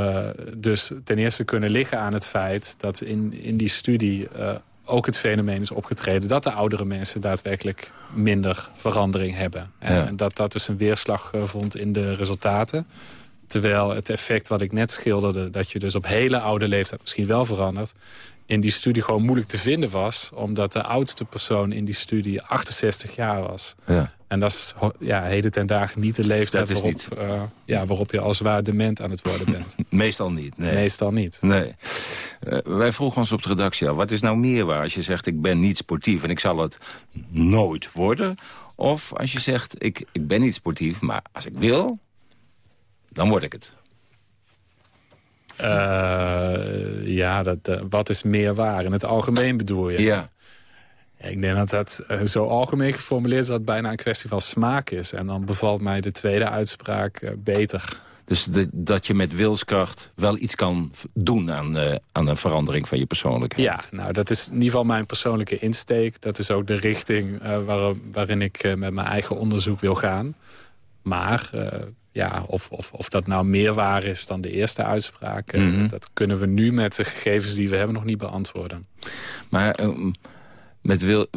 O: dus ten eerste kunnen liggen aan het feit dat in, in die studie ook het fenomeen is opgetreden... dat de oudere mensen daadwerkelijk minder verandering hebben. En dat dat dus een weerslag vond in de resultaten. Terwijl het effect wat ik net schilderde... dat je dus op hele oude leeftijd misschien wel verandert... in die studie gewoon moeilijk te vinden was... omdat de oudste persoon in die studie 68 jaar was. Ja. En dat is ja, heden ten dagen niet de leeftijd waarop, niet. Uh, ja, waarop je als zwaar dement aan het worden bent.
M: Meestal niet. Nee.
O: Meestal niet.
M: Nee. Uh, wij vroegen ons op de redactie af, wat is nou meer waar als je zegt... ik ben niet sportief en ik zal het nooit worden... Of als je zegt, ik, ik ben niet sportief, maar als ik wil, dan word ik het.
O: Uh, ja, dat, uh, wat is meer waar? In het algemeen bedoel je?
M: Ja.
O: Ik denk dat dat uh, zo algemeen geformuleerd is dat het bijna een kwestie van smaak is. En dan bevalt mij de tweede uitspraak beter.
M: Dus de, dat je met wilskracht wel iets kan doen aan, aan een verandering van je persoonlijkheid.
O: Ja, nou dat is in ieder geval mijn persoonlijke insteek. Dat is ook de richting waar, waarin ik met mijn eigen onderzoek wil gaan. Maar ja, of, of, of dat nou meer waar is dan de eerste uitspraak... Mm dat kunnen we nu met de gegevens die we hebben nog niet beantwoorden.
M: Maar uh, met wil,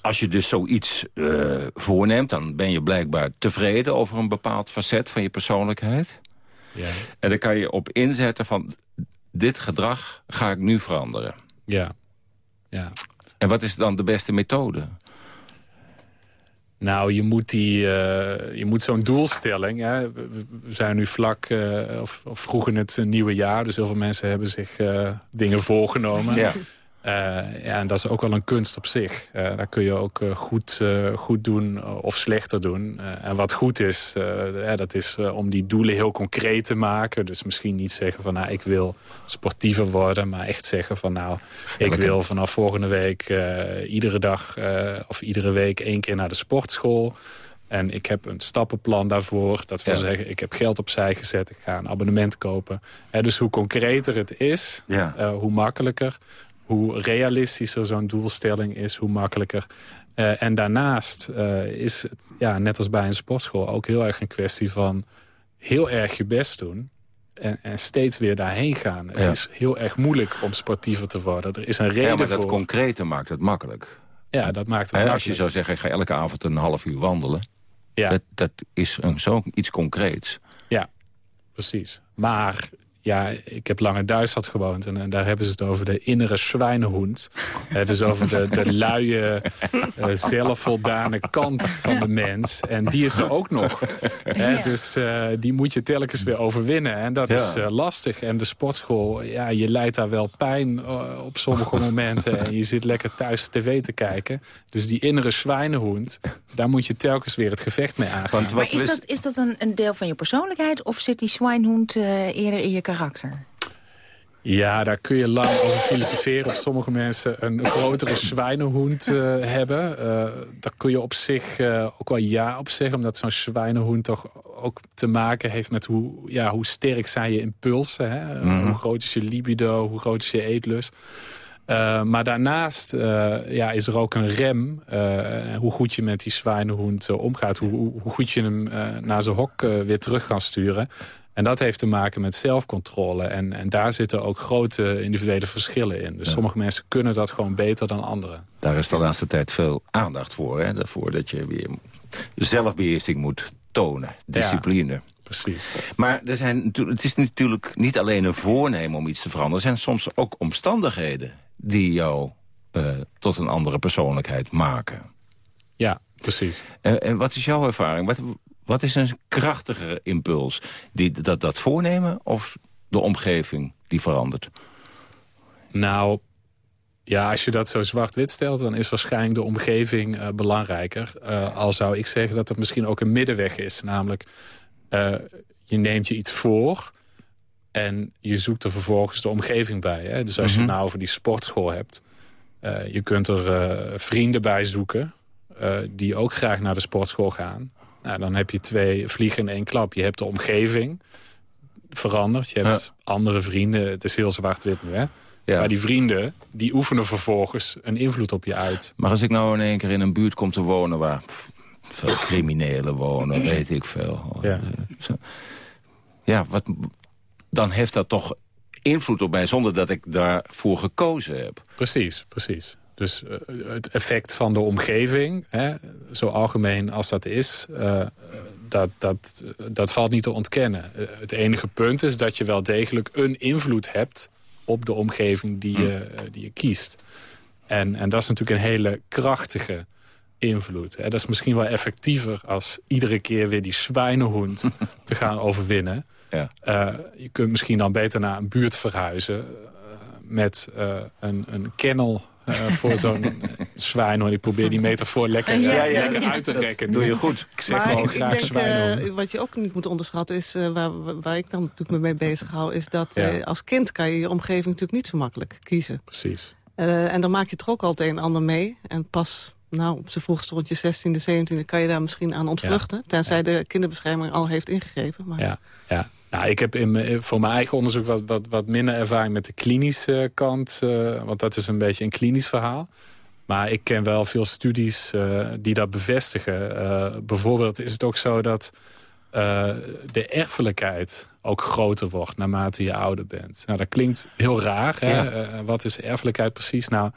M: als je dus zoiets uh, voorneemt... dan ben je blijkbaar tevreden over een bepaald facet van je persoonlijkheid. Ja. En dan kan je op inzetten van... dit gedrag ga ik nu veranderen.
O: Ja. ja.
M: En wat is dan de beste methode?
O: Nou, je moet, die, uh, je moet zo'n doelstelling... Hè, we zijn nu vlak, uh, of, of vroeg in het nieuwe jaar... dus heel veel mensen hebben zich uh, dingen voorgenomen. Ja. Uh, ja, en dat is ook wel een kunst op zich. Uh, daar kun je ook uh, goed, goed doen of slechter doen. en wat goed is, dat is om die doelen heel concreet te maken. Dus misschien niet zeggen van, nou, ik wil sportiever worden... maar echt zeggen van, nou, ik wil vanaf volgende week... iedere dag of iedere week één keer naar de sportschool... En ik heb een stappenplan daarvoor. Dat wil zeggen, ik heb geld opzij gezet. Ik ga een abonnement kopen. dus hoe concreter het is, ja. hoe makkelijker hoe realistischer zo'n doelstelling is, hoe makkelijker. Uh, en daarnaast uh, is het, ja, net als bij een sportschool... ook heel erg een kwestie van heel erg je best doen... En, en steeds weer daarheen gaan. Het is heel erg moeilijk om sportiever te worden. Er is een reden
M: ja, maar
O: dat
M: voor... concrete maakt het makkelijk.
O: Ja, dat maakt het
M: He,
O: makkelijk.
M: Als je zou zeggen, ik ga elke avond een half uur wandelen... Ja. Dat, dat is een, zo iets concreets.
O: Ja, precies. Maar ja, ik heb lang in Duitsland gewoond. En, en, daar hebben ze het over de innere zwijnenhoend. uh, dus over de, de luie, uh, zelfvoldane kant van de mens. En die is er ook nog. Ja. dus uh, die moet je telkens weer overwinnen. En dat ja. is lastig. En de sportschool, ja, je leidt daar wel pijn op sommige momenten. En je zit lekker thuis tv te kijken. Dus die innere zwijnenhoend, daar moet je telkens weer het gevecht mee aangaan.
N: Want maar is dat, is dat een, een deel van je persoonlijkheid? Of zit die zwijnhoend eerder in je karakter?
O: Ja, daar kun je lang over filosoferen. Op sommige mensen een grotere zwijnenhoend uh, hebben. Uh, daar kun je op zich uh, ook wel ja op zeggen. Omdat zo'n zwijnenhoend toch ook te maken heeft met hoe, ja, hoe sterk zijn je impulsen. Hè? Mm -hmm. Hoe groot is je libido, hoe groot is je eetlust. Uh, maar daarnaast uh, ja, is er ook een rem. Uh, hoe goed je met die zwijnenhoend omgaat. Hoe, hoe, goed je hem naar zijn hok weer terug kan sturen. En dat heeft te maken met zelfcontrole. En, en daar zitten ook grote individuele verschillen in. Dus ja. sommige mensen kunnen dat gewoon beter dan anderen.
M: Daar is de laatste tijd veel aandacht voor. Hè? Daarvoor dat je weer zelfbeheersing moet tonen. Discipline.
O: Ja. Precies.
M: Maar er zijn, het is natuurlijk niet alleen een voornemen om iets te veranderen. Er zijn soms ook omstandigheden die jou uh, tot een andere persoonlijkheid maken.
O: Ja, precies.
M: En, en wat is jouw ervaring? Wat, wat is een krachtigere impuls? Die, dat, dat voornemen of de omgeving die verandert?
O: Nou, ja, als je dat zo zwart-wit stelt... dan is waarschijnlijk de omgeving uh, belangrijker. Uh, al zou ik zeggen dat het misschien ook een middenweg is. Namelijk, uh, je neemt je iets voor... en je zoekt er vervolgens de omgeving bij. Hè? Dus als mm -hmm. je het nou over die sportschool hebt... je kunt er vrienden bij zoeken... die ook graag naar de sportschool gaan... Nou, dan heb je twee vliegen in één klap. Je hebt de omgeving verandert. Je hebt andere vrienden. Het is heel zwart-wit nu, hè? Maar die vrienden, die oefenen vervolgens een invloed op je uit.
M: Maar als ik nou in één keer in een buurt kom te wonen... waar veel criminelen wonen, weet ik veel. Ja, ja wat, dan heeft dat toch invloed op mij... zonder dat ik daarvoor gekozen heb.
O: Precies, precies. Dus uh, het effect van de omgeving, hè, zo algemeen als dat is... Uh, dat, dat, dat valt niet te ontkennen. Uh, het enige punt is dat je wel degelijk een invloed hebt... op de omgeving die je, die je kiest. En, en dat is natuurlijk een hele krachtige invloed. Hè. Dat is misschien wel effectiever als iedere keer weer die zwijnenhoend te gaan overwinnen. Ja. je kunt misschien dan beter naar een buurt verhuizen... met een, een kennel uh, voor zo'n zwijnhoorn. Ik probeer die metafoor lekker, ja, ja, lekker uit te rekken.
M: doe je goed.
O: Ik zeg maar graag denk, zwijnhoorn.
P: Uh, wat je ook niet moet onderschatten is, uh, waar, waar ik dan natuurlijk me mee bezig hou... is dat als kind kan je je omgeving natuurlijk niet zo makkelijk kiezen.
O: Precies.
P: en dan maak je toch ook altijd een en ander mee. En pas nou, op zijn vroegste rondje 16e, 17e kan je daar misschien aan ontvluchten. Tenzij de kinderbescherming al heeft ingegrepen. Maar...
O: Ja, ja. Nou, ik heb in, voor mijn eigen onderzoek wat, wat, wat minder ervaring met de klinische kant. Uh, want dat is een beetje een klinisch verhaal. Maar ik ken wel veel studies uh, die dat bevestigen. Uh, bijvoorbeeld is het ook zo dat de erfelijkheid ook groter wordt naarmate je ouder bent. Nou, dat klinkt heel raar. Hè? Ja. wat is erfelijkheid precies? Nou,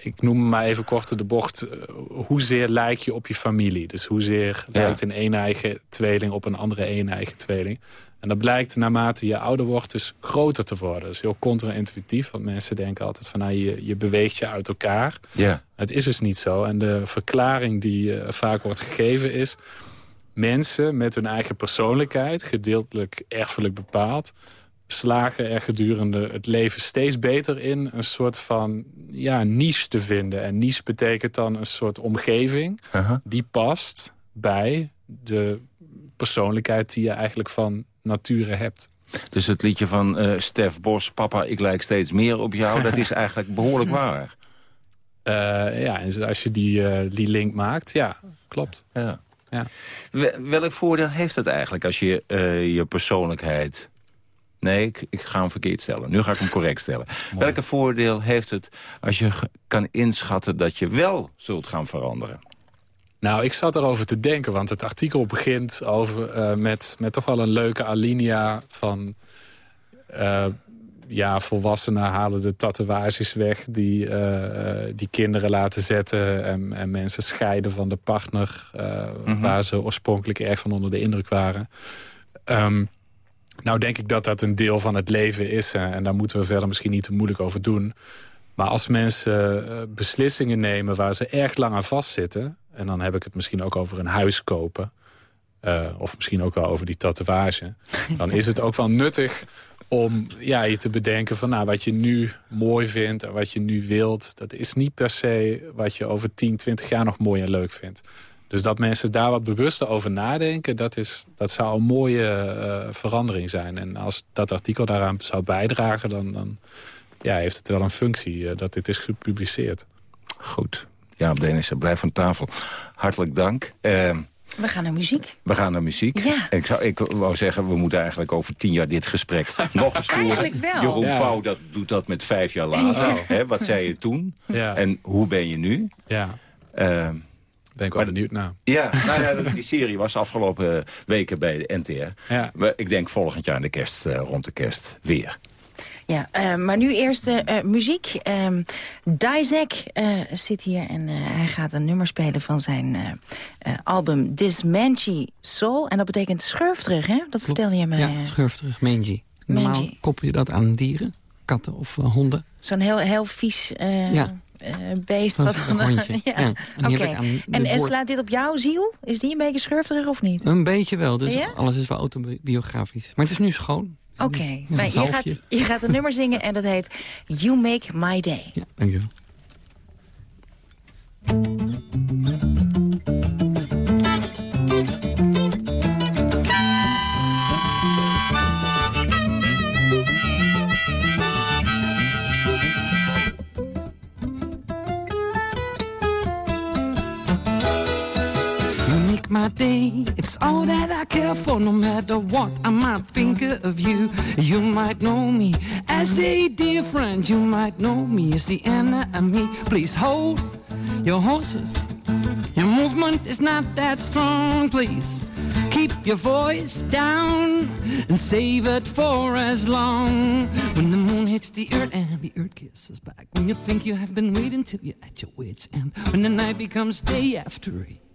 O: ik noem maar even kort de bocht. hoezeer lijk je op je familie? Dus hoezeer ja. lijkt een een-eigen tweeling op een andere een-eigen tweeling? En dat blijkt naarmate je ouder wordt dus groter te worden. Dat is heel contra-intuïtief, want mensen denken altijd van... Nou, je, je beweegt je uit elkaar. Ja. Het is dus niet zo. En de verklaring die uh, vaak wordt gegeven is... mensen met hun eigen persoonlijkheid, gedeeltelijk erfelijk bepaald... slagen er gedurende het leven steeds beter in... een soort van ja, niche te vinden. En niche betekent dan een soort omgeving... Uh -huh. die past bij de persoonlijkheid die je eigenlijk van nature hebt.
M: Dus het liedje van uh, Stef Bos, papa, ik lijk steeds meer op jou... dat is eigenlijk behoorlijk waar.
O: Uh, ja, en als je die, uh, die link maakt, ja, klopt. Ja.
M: Ja. Welk voordeel heeft het eigenlijk als je je persoonlijkheid... Nee, ik, ik, ga hem verkeerd stellen. Nu ga ik hem correct stellen. Welke voordeel heeft het als je kan inschatten dat je wel zult gaan veranderen?
O: Nou, ik zat erover te denken, want het artikel begint over, uh, met, met toch wel een leuke alinea van... Uh, ja, volwassenen halen de tatoeages weg die, uh, die kinderen laten zetten... En, en, mensen scheiden van de partner mm -hmm. waar ze oorspronkelijk erg van onder de indruk waren. Um, nou denk ik dat dat een deel van het leven is en daar moeten we verder misschien niet te moeilijk over doen... Maar als mensen beslissingen nemen waar ze erg lang aan vastzitten... En dan heb ik het misschien ook over een huis kopen. Uh, of misschien ook wel over die tatoeage. Dan is het ook wel nuttig om ja, je te bedenken van nou, wat je nu mooi vindt en wat je nu wilt. Dat is niet per se wat je over 10, 20 jaar nog mooi en leuk vindt. Dus dat mensen daar wat bewuster over nadenken, dat, is, dat zou een mooie uh, verandering zijn. En als dat artikel daaraan zou bijdragen, dan, dan ja, heeft het wel een functie uh, dat dit is gepubliceerd.
M: Goed. Ja, Denissen, blijf van tafel. Hartelijk dank. Uh,
N: we gaan naar muziek.
M: We gaan naar muziek.
N: Ja.
M: Ik, zou, ik wou zeggen, we moeten eigenlijk over tien jaar dit gesprek nog eens voeren.
N: Eigenlijk wel.
M: Jeroen ja. Pauw dat, doet dat met vijf jaar later. Ja. wat zei je toen?
O: Ja.
M: En hoe ben je nu?
O: Ja. Uh, ben ik wel benieuwd naar.
M: Ja, nou ja, die serie was afgelopen weken bij de NTR.
O: Ja.
M: Maar ik denk volgend jaar in de kerst, uh, rond de kerst weer.
N: Ja, uh, maar nu eerst uh, muziek. Dizek zit hier en hij gaat een nummer spelen van zijn album Mangy Soul. En dat betekent schurf terug, hè? Dat vertelde je mij.
Q: Ja, schurf terug, mangy. Normaal mangy. koppel je dat aan dieren, katten of honden.
N: Zo'n heel, heel vies...
Q: ja.
N: beest.
Q: Wat een hondje.
N: ja. ja. Oké. Okay. En, en slaat dit op jouw ziel? Is die een beetje schurfterig of niet?
Q: Een beetje wel. Dus ja? alles is wel autobiografisch. Maar het is nu schoon.
N: Oké, okay. nou, je, gaat, je gaat een nummer zingen en dat heet You Make My Day.
Q: Ja, dankjewel. Make my day. It's all that I care for, no matter what I might think of you. You might know me as a dear friend. You might know me as the enemy. Please hold your horses. Your movement is not that strong, please. Keep your voice down and save it for as long. When the moon hits the earth and the earth kisses back. When you think you have been waiting till you're at your wits' end. When the night becomes day after rain.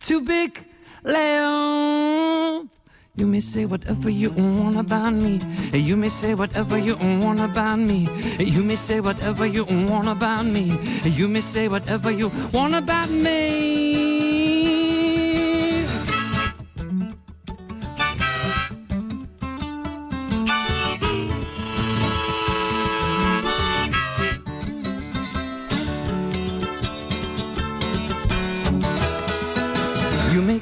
Q: Too big, love. You may say whatever you want about me. You may say whatever you want about me. You may say whatever you want about me. You may say whatever you want about me.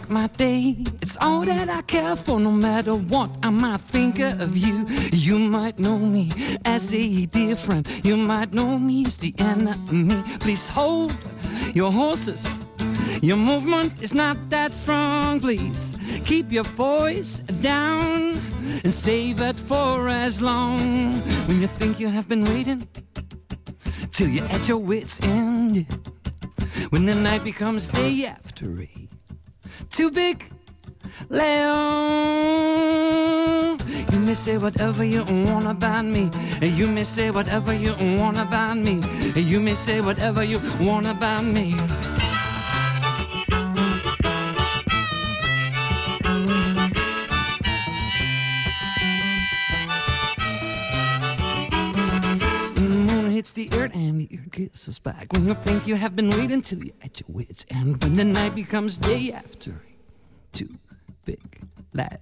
Q: My day. It's all that I care for, no matter what I might think of you. You might know me as a dear friend. You might know me as the enemy. Please hold your horses. Your movement is not that strong, please. Keep your voice down and save it for as long. When you think you have been waiting till you're at your wits' end. When the night becomes day after too big. Leon, you may say whatever you want about me. You may say whatever you want about me. You may say whatever you want about me. The earth and the earth kisses back. When you think you have been waiting till you're at your wits' end. When the night becomes day after too big laugh.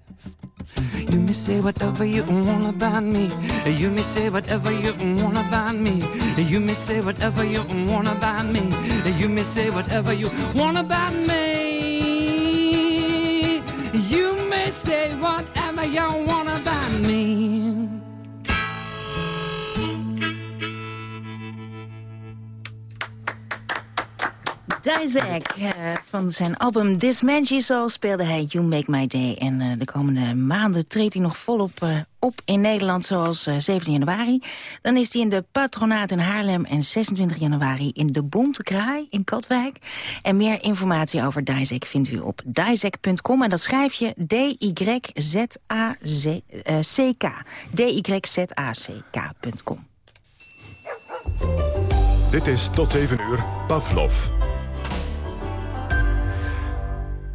Q: You may say whatever you want about me. You may say whatever you want about me. You may say whatever you want about me. You may say whatever you want about me. You may say whatever you want about me.
N: Dizek. Uh, van zijn album This Soul speelde hij You Make My Day. En uh, de komende maanden treedt hij nog volop uh, op in Nederland, zoals 17 januari. Dan is hij in de Patronaat in Haarlem en 26 januari in de Bonte Kraai in Katwijk. En meer informatie over Dizek vindt u op dizek.com. En dat schrijf je D-Y-Z-A-C-K. D-Y-Z-A-C-K.com.
A: Dit is tot 7 uur Pavlov.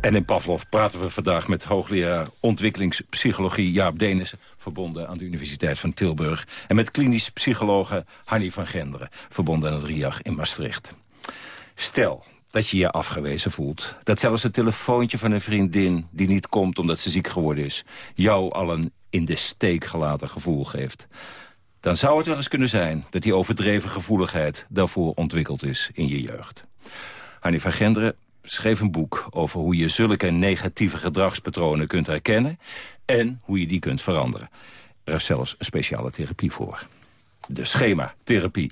M: En in Pavlov praten we vandaag met hoogleraar ontwikkelingspsychologie Jaap Denissen, verbonden aan de Universiteit van Tilburg. En met klinisch psychologe Hanny van Genderen, verbonden aan het RIAG in Maastricht. Stel dat je je afgewezen voelt. Dat zelfs het telefoontje van een vriendin die niet komt omdat ze ziek geworden is... jou al een in de steek gelaten gevoel geeft. Dan zou het wel eens kunnen zijn dat die overdreven gevoeligheid daarvoor ontwikkeld is in je jeugd. Hanny van Genderen schreef een boek over hoe je zulke negatieve gedragspatronen kunt herkennen... en hoe je die kunt veranderen. Er is zelfs een speciale therapie voor. De schematherapie.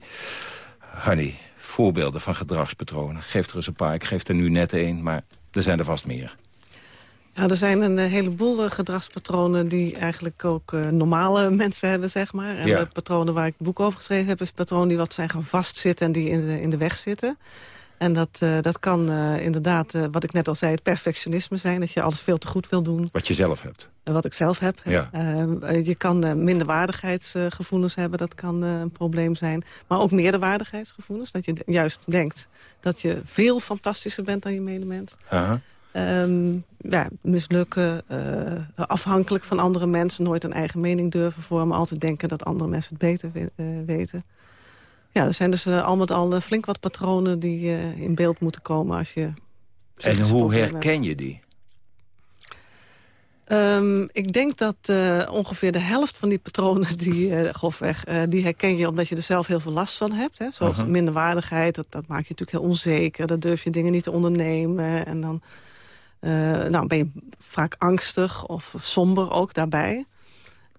M: Honey, voorbeelden van gedragspatronen. Geef er eens een paar. Ik geef er nu net één, maar er zijn er vast meer.
P: Ja, er zijn een eh, heleboel eh, gedragspatronen die eigenlijk ook uh, normale mensen hebben, zeg maar. En de patronen waar ik het boek over geschreven heb... is patronen die wat zijn gaan vastzitten en die in de, in de weg zitten. En dat, uh, dat kan uh, inderdaad, uh, wat ik net al zei, het perfectionisme zijn. Dat je alles veel te goed wil doen.
M: Wat je zelf hebt.
P: Wat ik zelf heb.
M: Ja.
P: je kan minderwaardigheidsgevoelens hebben, dat kan een probleem zijn. Maar ook meerderwaardigheidsgevoelens. Dat je juist denkt dat je veel fantastischer bent dan je medemens. Um, ja, mislukken, afhankelijk van andere mensen... nooit een eigen mening durven vormen... altijd denken dat andere mensen het beter weten. Ja, er zijn dus uh, al met al uh, flink wat patronen die uh, in beeld moeten komen als je...
M: En hoe herken je die?
P: Um, ik denk dat ongeveer de helft van die patronen, die, grofweg, die herken je omdat je er zelf heel veel last van hebt. Hè? Zoals -huh. minderwaardigheid, dat, dat maakt je natuurlijk heel onzeker. Dan durf je dingen niet te ondernemen. En dan nou, ben je vaak angstig of somber ook daarbij.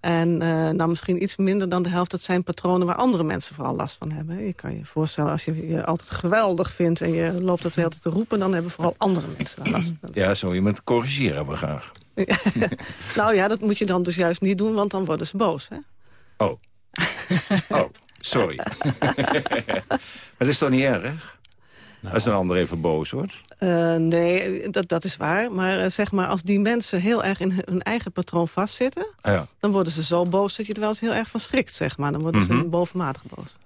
P: En uh, nou, misschien iets minder dan de helft, dat zijn patronen waar andere mensen vooral last van hebben. Je kan je voorstellen, als je je altijd geweldig vindt en je loopt dat de hele tijd te roepen, dan hebben vooral andere mensen daar last van.
M: Ja, zo iemand corrigeren we graag.
P: nou ja, dat moet je dan dus juist niet doen, want dan worden ze boos. Hè?
M: Oh. oh, sorry. maar dat is toch niet erg? Nou. Als een ander even boos wordt?
P: Uh, nee, dat, dat is waar. Maar uh, zeg maar, als die mensen heel erg in hun eigen patroon vastzitten...
M: Ah, ja.
P: dan worden ze zo boos dat je er wel eens heel erg van schrikt, zeg maar. Dan worden mm -hmm. ze bovenmatig boos.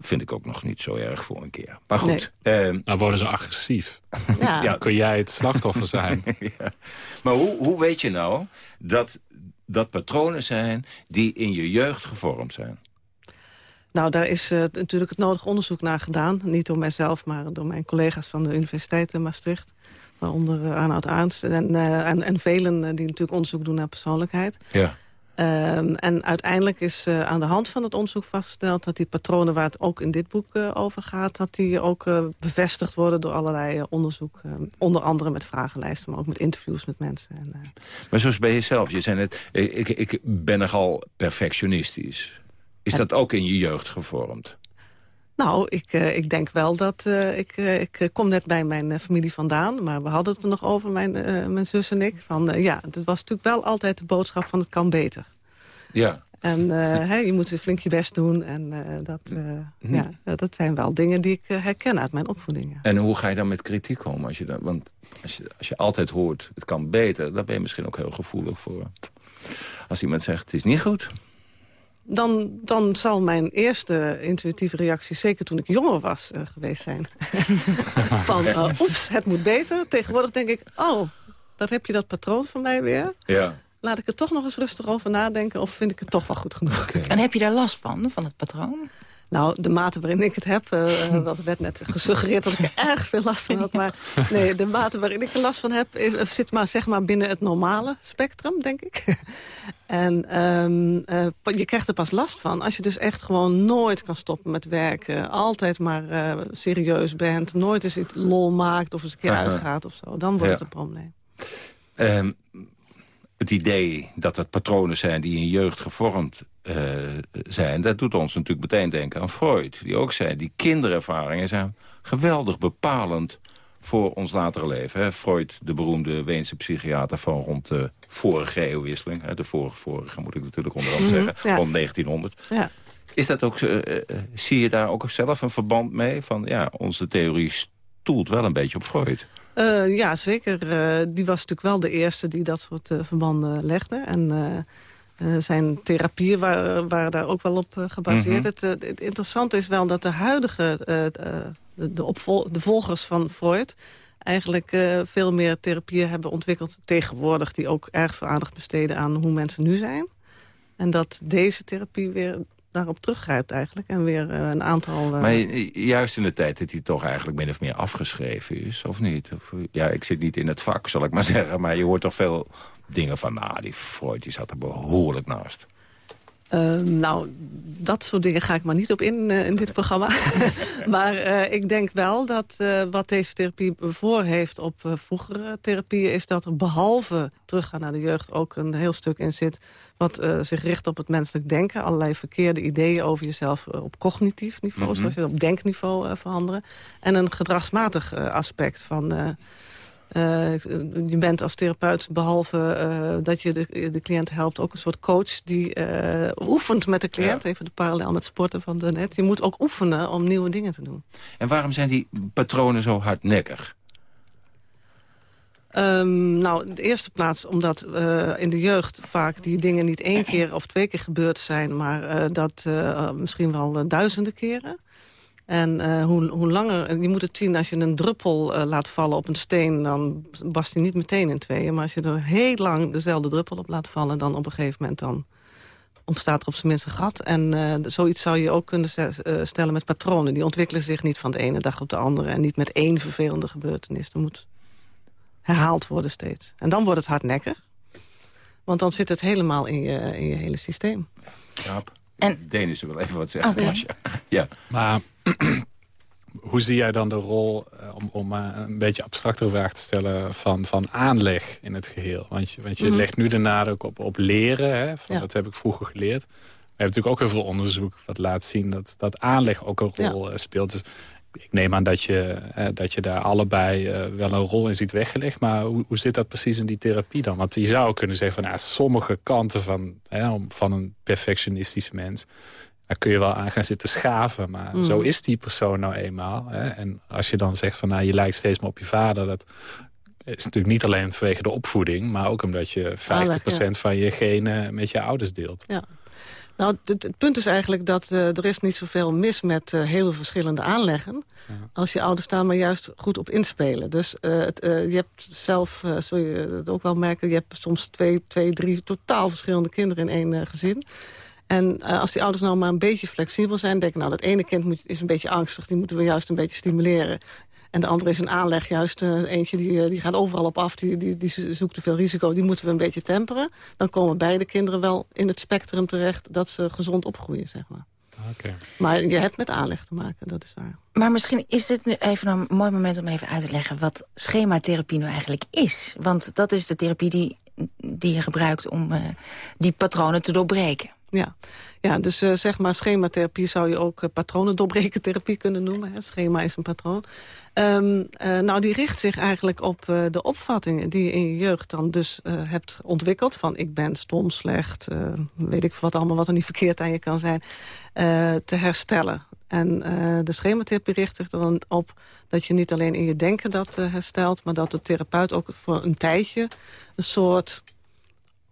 M: Vind ik ook nog niet zo erg voor een keer. Maar goed. Nee.
O: Uh, dan worden ze agressief. Ja. ja. Kun jij het slachtoffer zijn.
M: ja. Maar hoe, hoe weet je nou dat dat patronen zijn die in je jeugd gevormd zijn?
P: Nou, daar is uh, natuurlijk het nodig onderzoek naar gedaan. Niet door mijzelf, maar door mijn collega's van de Universiteit in Maastricht. Waaronder uh, Arnoud Aanst en, uh, en, en velen die natuurlijk onderzoek doen naar persoonlijkheid.
M: Ja.
P: Um, en uiteindelijk is aan de hand van het onderzoek vastgesteld... dat die patronen waar het ook in dit boek over gaat... dat die ook bevestigd worden door allerlei onderzoek. onder andere met vragenlijsten, maar ook met interviews met mensen. En,
M: maar zoals bij jezelf, je zei net... ik, ik ben nogal perfectionistisch. Is dat ook in je jeugd gevormd?
P: Nou, ik, uh, ik denk wel dat... Uh, ik, uh, ik kom net bij mijn familie vandaan, maar we hadden het er nog over, mijn, mijn zus en ik. Van, ja, het was natuurlijk wel altijd de boodschap van het kan beter.
M: Ja.
P: En je moet flink je best doen. En dat, hm. ja, dat zijn wel dingen die ik herken uit mijn opvoeding.
M: En hoe ga je dan met kritiek om? Als je dan, want als je, als je altijd hoort, het kan beter... dan ben je misschien ook heel gevoelig voor. Als iemand zegt, het is niet goed
P: dan, dan zal mijn eerste intuïtieve reactie... zeker toen ik jonger was uh, geweest zijn. van, uh, oeps, het moet beter. Tegenwoordig denk ik, oh, dat heb je dat patroon van mij weer.
M: Ja.
P: Laat ik er toch nog eens rustig over nadenken... of vind ik het toch wel goed genoeg.
N: Okay. En heb je daar last van, van het patroon?
P: Nou, de mate waarin ik het heb, uh, wat werd net gesuggereerd dat ik er erg veel last van had. Maar nee, de mate waarin ik er last van heb, zit maar, zeg maar binnen het normale spectrum, denk ik. en um, uh, je krijgt er pas last van als je dus echt gewoon nooit kan stoppen met werken. Altijd maar uh, serieus bent, nooit eens iets lol maakt of eens een keer uitgaat of zo. Dan wordt ja. het een probleem.
M: Um, het idee dat het patronen zijn die in jeugd gevormd uh, zijn... dat doet ons natuurlijk meteen denken aan Freud. Die ook zei, die kinderervaringen zijn geweldig bepalend voor ons latere leven. Hè? Freud, de beroemde Weense psychiater van rond de vorige eeuwwisseling. Hè? De vorige, vorige moet ik natuurlijk onderhand mm -hmm, zeggen, ja. rond 1900.
P: Ja.
M: Is dat ook, uh, uh, zie je daar ook zelf een verband mee? Van ja, onze theorie stoelt wel een beetje op Freud.
P: Uh, ja, zeker. Uh, die was natuurlijk wel de eerste die dat soort uh, verbanden legde. En zijn therapieën waren, waren, daar ook wel op gebaseerd. Mm -hmm. het, het, interessante is wel dat de huidige de, de, de volgers van Freud... eigenlijk veel meer therapieën hebben ontwikkeld tegenwoordig... die ook erg veel aandacht besteden aan hoe mensen nu zijn. En dat deze therapie weer daarop teruggrijpt eigenlijk. En weer uh, een aantal... Uh...
M: Maar juist in de tijd dat hij toch eigenlijk min of meer afgeschreven is, of niet? Of, ja, ik zit niet in het vak, zal ik maar zeggen. Maar je hoort toch veel dingen van... nou, die Freud die zat er behoorlijk naast.
P: Uh, nou, dat soort dingen ga ik maar niet op in, uh, in dit programma. maar uh, ik denk wel dat uh, wat deze therapie voor heeft op vroegere therapieën... is dat er behalve teruggaan naar de jeugd ook een heel stuk in zit... wat zich richt op het menselijk denken. Allerlei verkeerde ideeën over jezelf op cognitief niveau... Mm -hmm. zoals je dat op denkniveau veranderen. En een gedragsmatig aspect van... Uh, je bent als therapeut, behalve uh, dat je de, de cliënt helpt... ook een soort coach die uh, oefent met de cliënt. Ja. Even de parallel met sporten van daarnet. Je moet ook oefenen om nieuwe dingen te doen.
M: En waarom zijn die patronen zo hardnekkig?
P: Um, nou, in de eerste plaats omdat uh, in de jeugd vaak die dingen niet één keer of twee keer gebeurd zijn... maar uh, dat uh, misschien wel duizenden keren. En uh, hoe, hoe langer, je moet het zien, als je een druppel uh, laat vallen op een steen... dan barst hij niet meteen in tweeën. Maar als je er heel lang dezelfde druppel op laat vallen... dan op een gegeven moment dan ontstaat er op zijn minst een gat. En uh, zoiets zou je ook kunnen stellen met patronen. Die ontwikkelen zich niet van de ene dag op de andere... en niet met één vervelende gebeurtenis. Dat moet herhaald worden steeds. En dan wordt het hardnekkig. Want dan zit het helemaal in je, in je hele systeem.
M: Ja. En... Denissen wil even wat zeggen. Okay. Ja.
O: Maar hoe zie jij dan de rol, uh, om, om uh, een beetje abstractere vraag te stellen... van, van aanleg in het geheel? Want je, want je mm -hmm. legt nu de nadruk op, op leren. Hè, van, ja. Dat heb ik vroeger geleerd. We hebben natuurlijk ook heel veel onderzoek wat laat zien... dat, dat aanleg ook een rol ja. speelt. Dus ik neem aan dat je, eh, dat je daar allebei uh, wel een rol in ziet weggelegd. Maar hoe, hoe zit dat precies in die therapie dan? Want je zou kunnen zeggen van nou, sommige kanten van, hè, van een perfectionistisch mens... daar kun je wel aan gaan zitten schaven. Maar mm. zo is die persoon nou eenmaal. Hè. En als je dan zegt van nou, je lijkt steeds maar op je vader... dat is natuurlijk niet alleen vanwege de opvoeding... maar ook omdat je 50% Aanleg, ja. van je genen met je ouders deelt.
P: Ja. Nou, het, het, punt is eigenlijk dat uh, er is niet zoveel mis met uh, hele verschillende aanleggen. Ja. Als je ouders daar maar juist goed op inspelen. Dus uh, het, je hebt zelf, zul je dat ook wel merken... je hebt soms twee, twee drie totaal verschillende kinderen in één gezin. En als die ouders nou maar een beetje flexibel zijn... denken, nou, dat ene kind moet, is een beetje angstig... die moeten we juist een beetje stimuleren. En de andere is een aanleg, juist uh, eentje die, die gaat overal op af. Die, die, die zoekt te veel risico, die moeten we een beetje temperen. Dan komen beide kinderen wel in het spectrum terecht... dat ze gezond opgroeien, zeg maar.
O: Okay.
P: Maar je hebt met aanleg te maken, dat is waar.
N: Maar misschien is dit nu even een mooi moment om even uit te leggen... wat schematherapie nou eigenlijk is. Want dat is de therapie die, die je gebruikt om uh, die patronen te doorbreken.
P: Ja, ja dus uh, zeg maar schematherapie zou je ook uh, patronendoorbrekentherapie kunnen noemen. Schema is een patroon. Um, uh, nou, die richt zich eigenlijk op de opvattingen die je in je jeugd dan dus hebt ontwikkeld. Van ik ben stom, slecht, weet ik wat allemaal wat er niet verkeerd aan je kan zijn. te herstellen. En de schematherapie richt zich dan op dat je niet alleen in je denken dat herstelt... maar dat de therapeut ook voor een tijdje een soort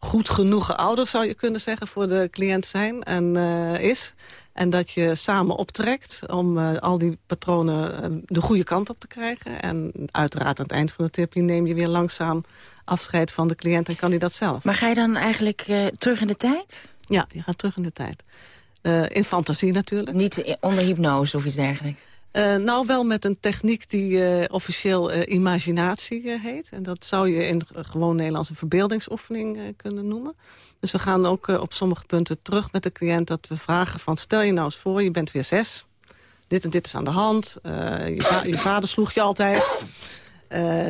P: goed genoegen ouder, zou je kunnen zeggen, voor de cliënt zijn en uh, is. En dat je samen optrekt om uh, al die patronen uh, de goede kant op te krijgen. En uiteraard aan het eind van de therapie neem je weer langzaam afscheid van de cliënt en kan hij dat zelf.
N: Maar ga je dan eigenlijk terug in de tijd?
P: Ja, je gaat terug in de tijd. in fantasie natuurlijk.
N: Niet onder hypnose of iets dergelijks?
P: Uh, nou, wel met een techniek die uh, officieel uh, imaginatie heet. En dat zou je in gewoon Nederlands een verbeeldingsoefening kunnen noemen. Dus we gaan ook op sommige punten terug met de cliënt dat we vragen van... stel je nou eens voor, je bent weer zes. Dit en dit is aan de hand. Je, je, vader sloeg je altijd.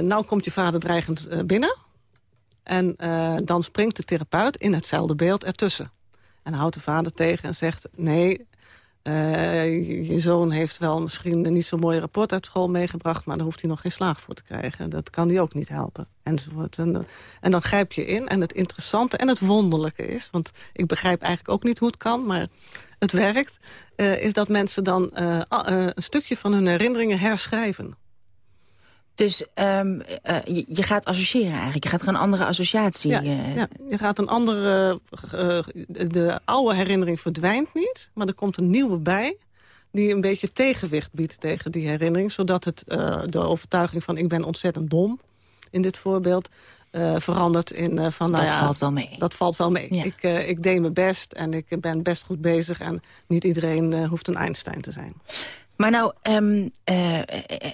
P: nou komt je vader dreigend binnen. En dan springt de therapeut in hetzelfde beeld ertussen. En houdt de vader tegen en zegt... nee, uh, je zoon heeft wel misschien een niet zo mooi rapport uit school meegebracht... maar daar hoeft hij nog geen slaag voor te krijgen. Dat kan hij ook niet helpen. Enzovoort. En, en dan grijp je in. En het interessante en het wonderlijke is... want ik begrijp eigenlijk ook niet hoe het kan, maar het werkt... Uh, is dat mensen dan uh, een stukje van hun herinneringen herschrijven.
N: Dus um, uh, je, je, gaat associëren eigenlijk. Je gaat er een andere associatie...
P: Ja, uh, ja. je gaat een andere... Uh, de oude herinnering verdwijnt niet, maar er komt een nieuwe bij... die een beetje tegenwicht biedt tegen die herinnering... zodat het, de overtuiging van ik ben ontzettend dom... in dit voorbeeld, verandert in van... Nou
N: dat ja, valt wel mee.
P: Dat valt wel mee. Ja. Ik, ik deed mijn best en ik ben best goed bezig... en niet iedereen hoeft een Einstein te zijn.
N: Maar nou um, uh,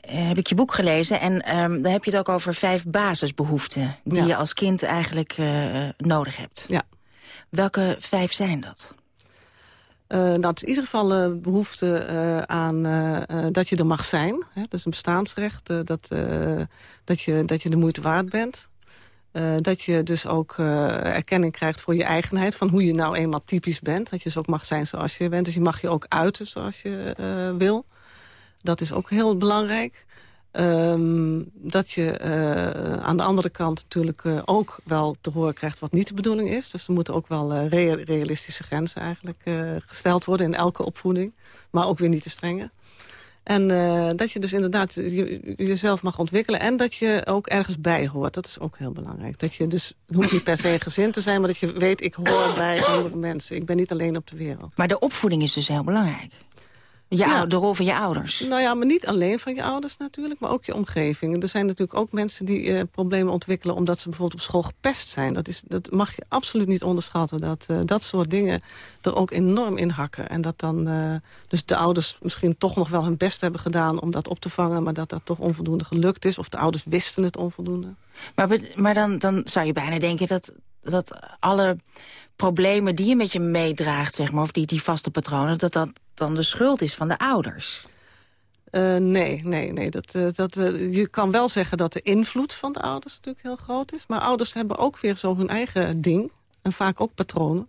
N: heb ik je boek gelezen en um, daar heb je het ook over vijf basisbehoeften... die ja. je als kind eigenlijk uh, nodig hebt.
P: Ja.
N: Welke vijf zijn dat?
P: Nou, het is in ieder geval een behoefte aan dat je er mag zijn. Hè? Dat is een bestaansrecht, dat, dat, je, dat je de moeite waard bent. dat je dus ook erkenning krijgt voor je eigenheid... van hoe je nou eenmaal typisch bent. Dat je dus ook mag zijn zoals je bent. Dus je mag je ook uiten zoals je wil. Dat is ook heel belangrijk. Um, dat je uh, aan de andere kant natuurlijk uh, ook wel te horen krijgt wat niet de bedoeling is. Dus er moeten ook wel uh, realistische grenzen eigenlijk gesteld worden in elke opvoeding. Maar ook weer niet te strenge. En dat je dus inderdaad je, jezelf mag ontwikkelen. En dat je ook ergens bij hoort. Dat is ook heel belangrijk. Dat je dus, hoeft niet per se gezin te zijn... maar dat je weet, ik hoor bij andere mensen. Ik ben niet alleen op de wereld.
N: Maar de opvoeding is dus heel belangrijk. Je ja. De rol van je ouders.
P: Nou ja, maar niet alleen van je ouders natuurlijk, maar ook je omgeving. Er zijn natuurlijk ook mensen die uh, problemen ontwikkelen... omdat ze bijvoorbeeld op school gepest zijn. Dat, is, dat mag je absoluut niet onderschatten. Dat uh, dat soort dingen er ook enorm in hakken. En dat dan uh, dus de ouders misschien toch nog wel hun best hebben gedaan... om dat op te vangen, maar dat dat toch onvoldoende gelukt is. Of de ouders wisten het onvoldoende.
N: Maar, maar dan, dan zou je bijna denken dat, dat alle problemen die je met je meedraagt... Zeg maar, of die, die vaste patronen, dat dat dan de schuld is van de ouders.
P: Uh, nee, nee, nee. Dat, uh, dat, uh, je kan wel zeggen dat de invloed van de ouders natuurlijk heel groot is. Maar ouders hebben ook weer zo hun eigen ding. En vaak ook patronen.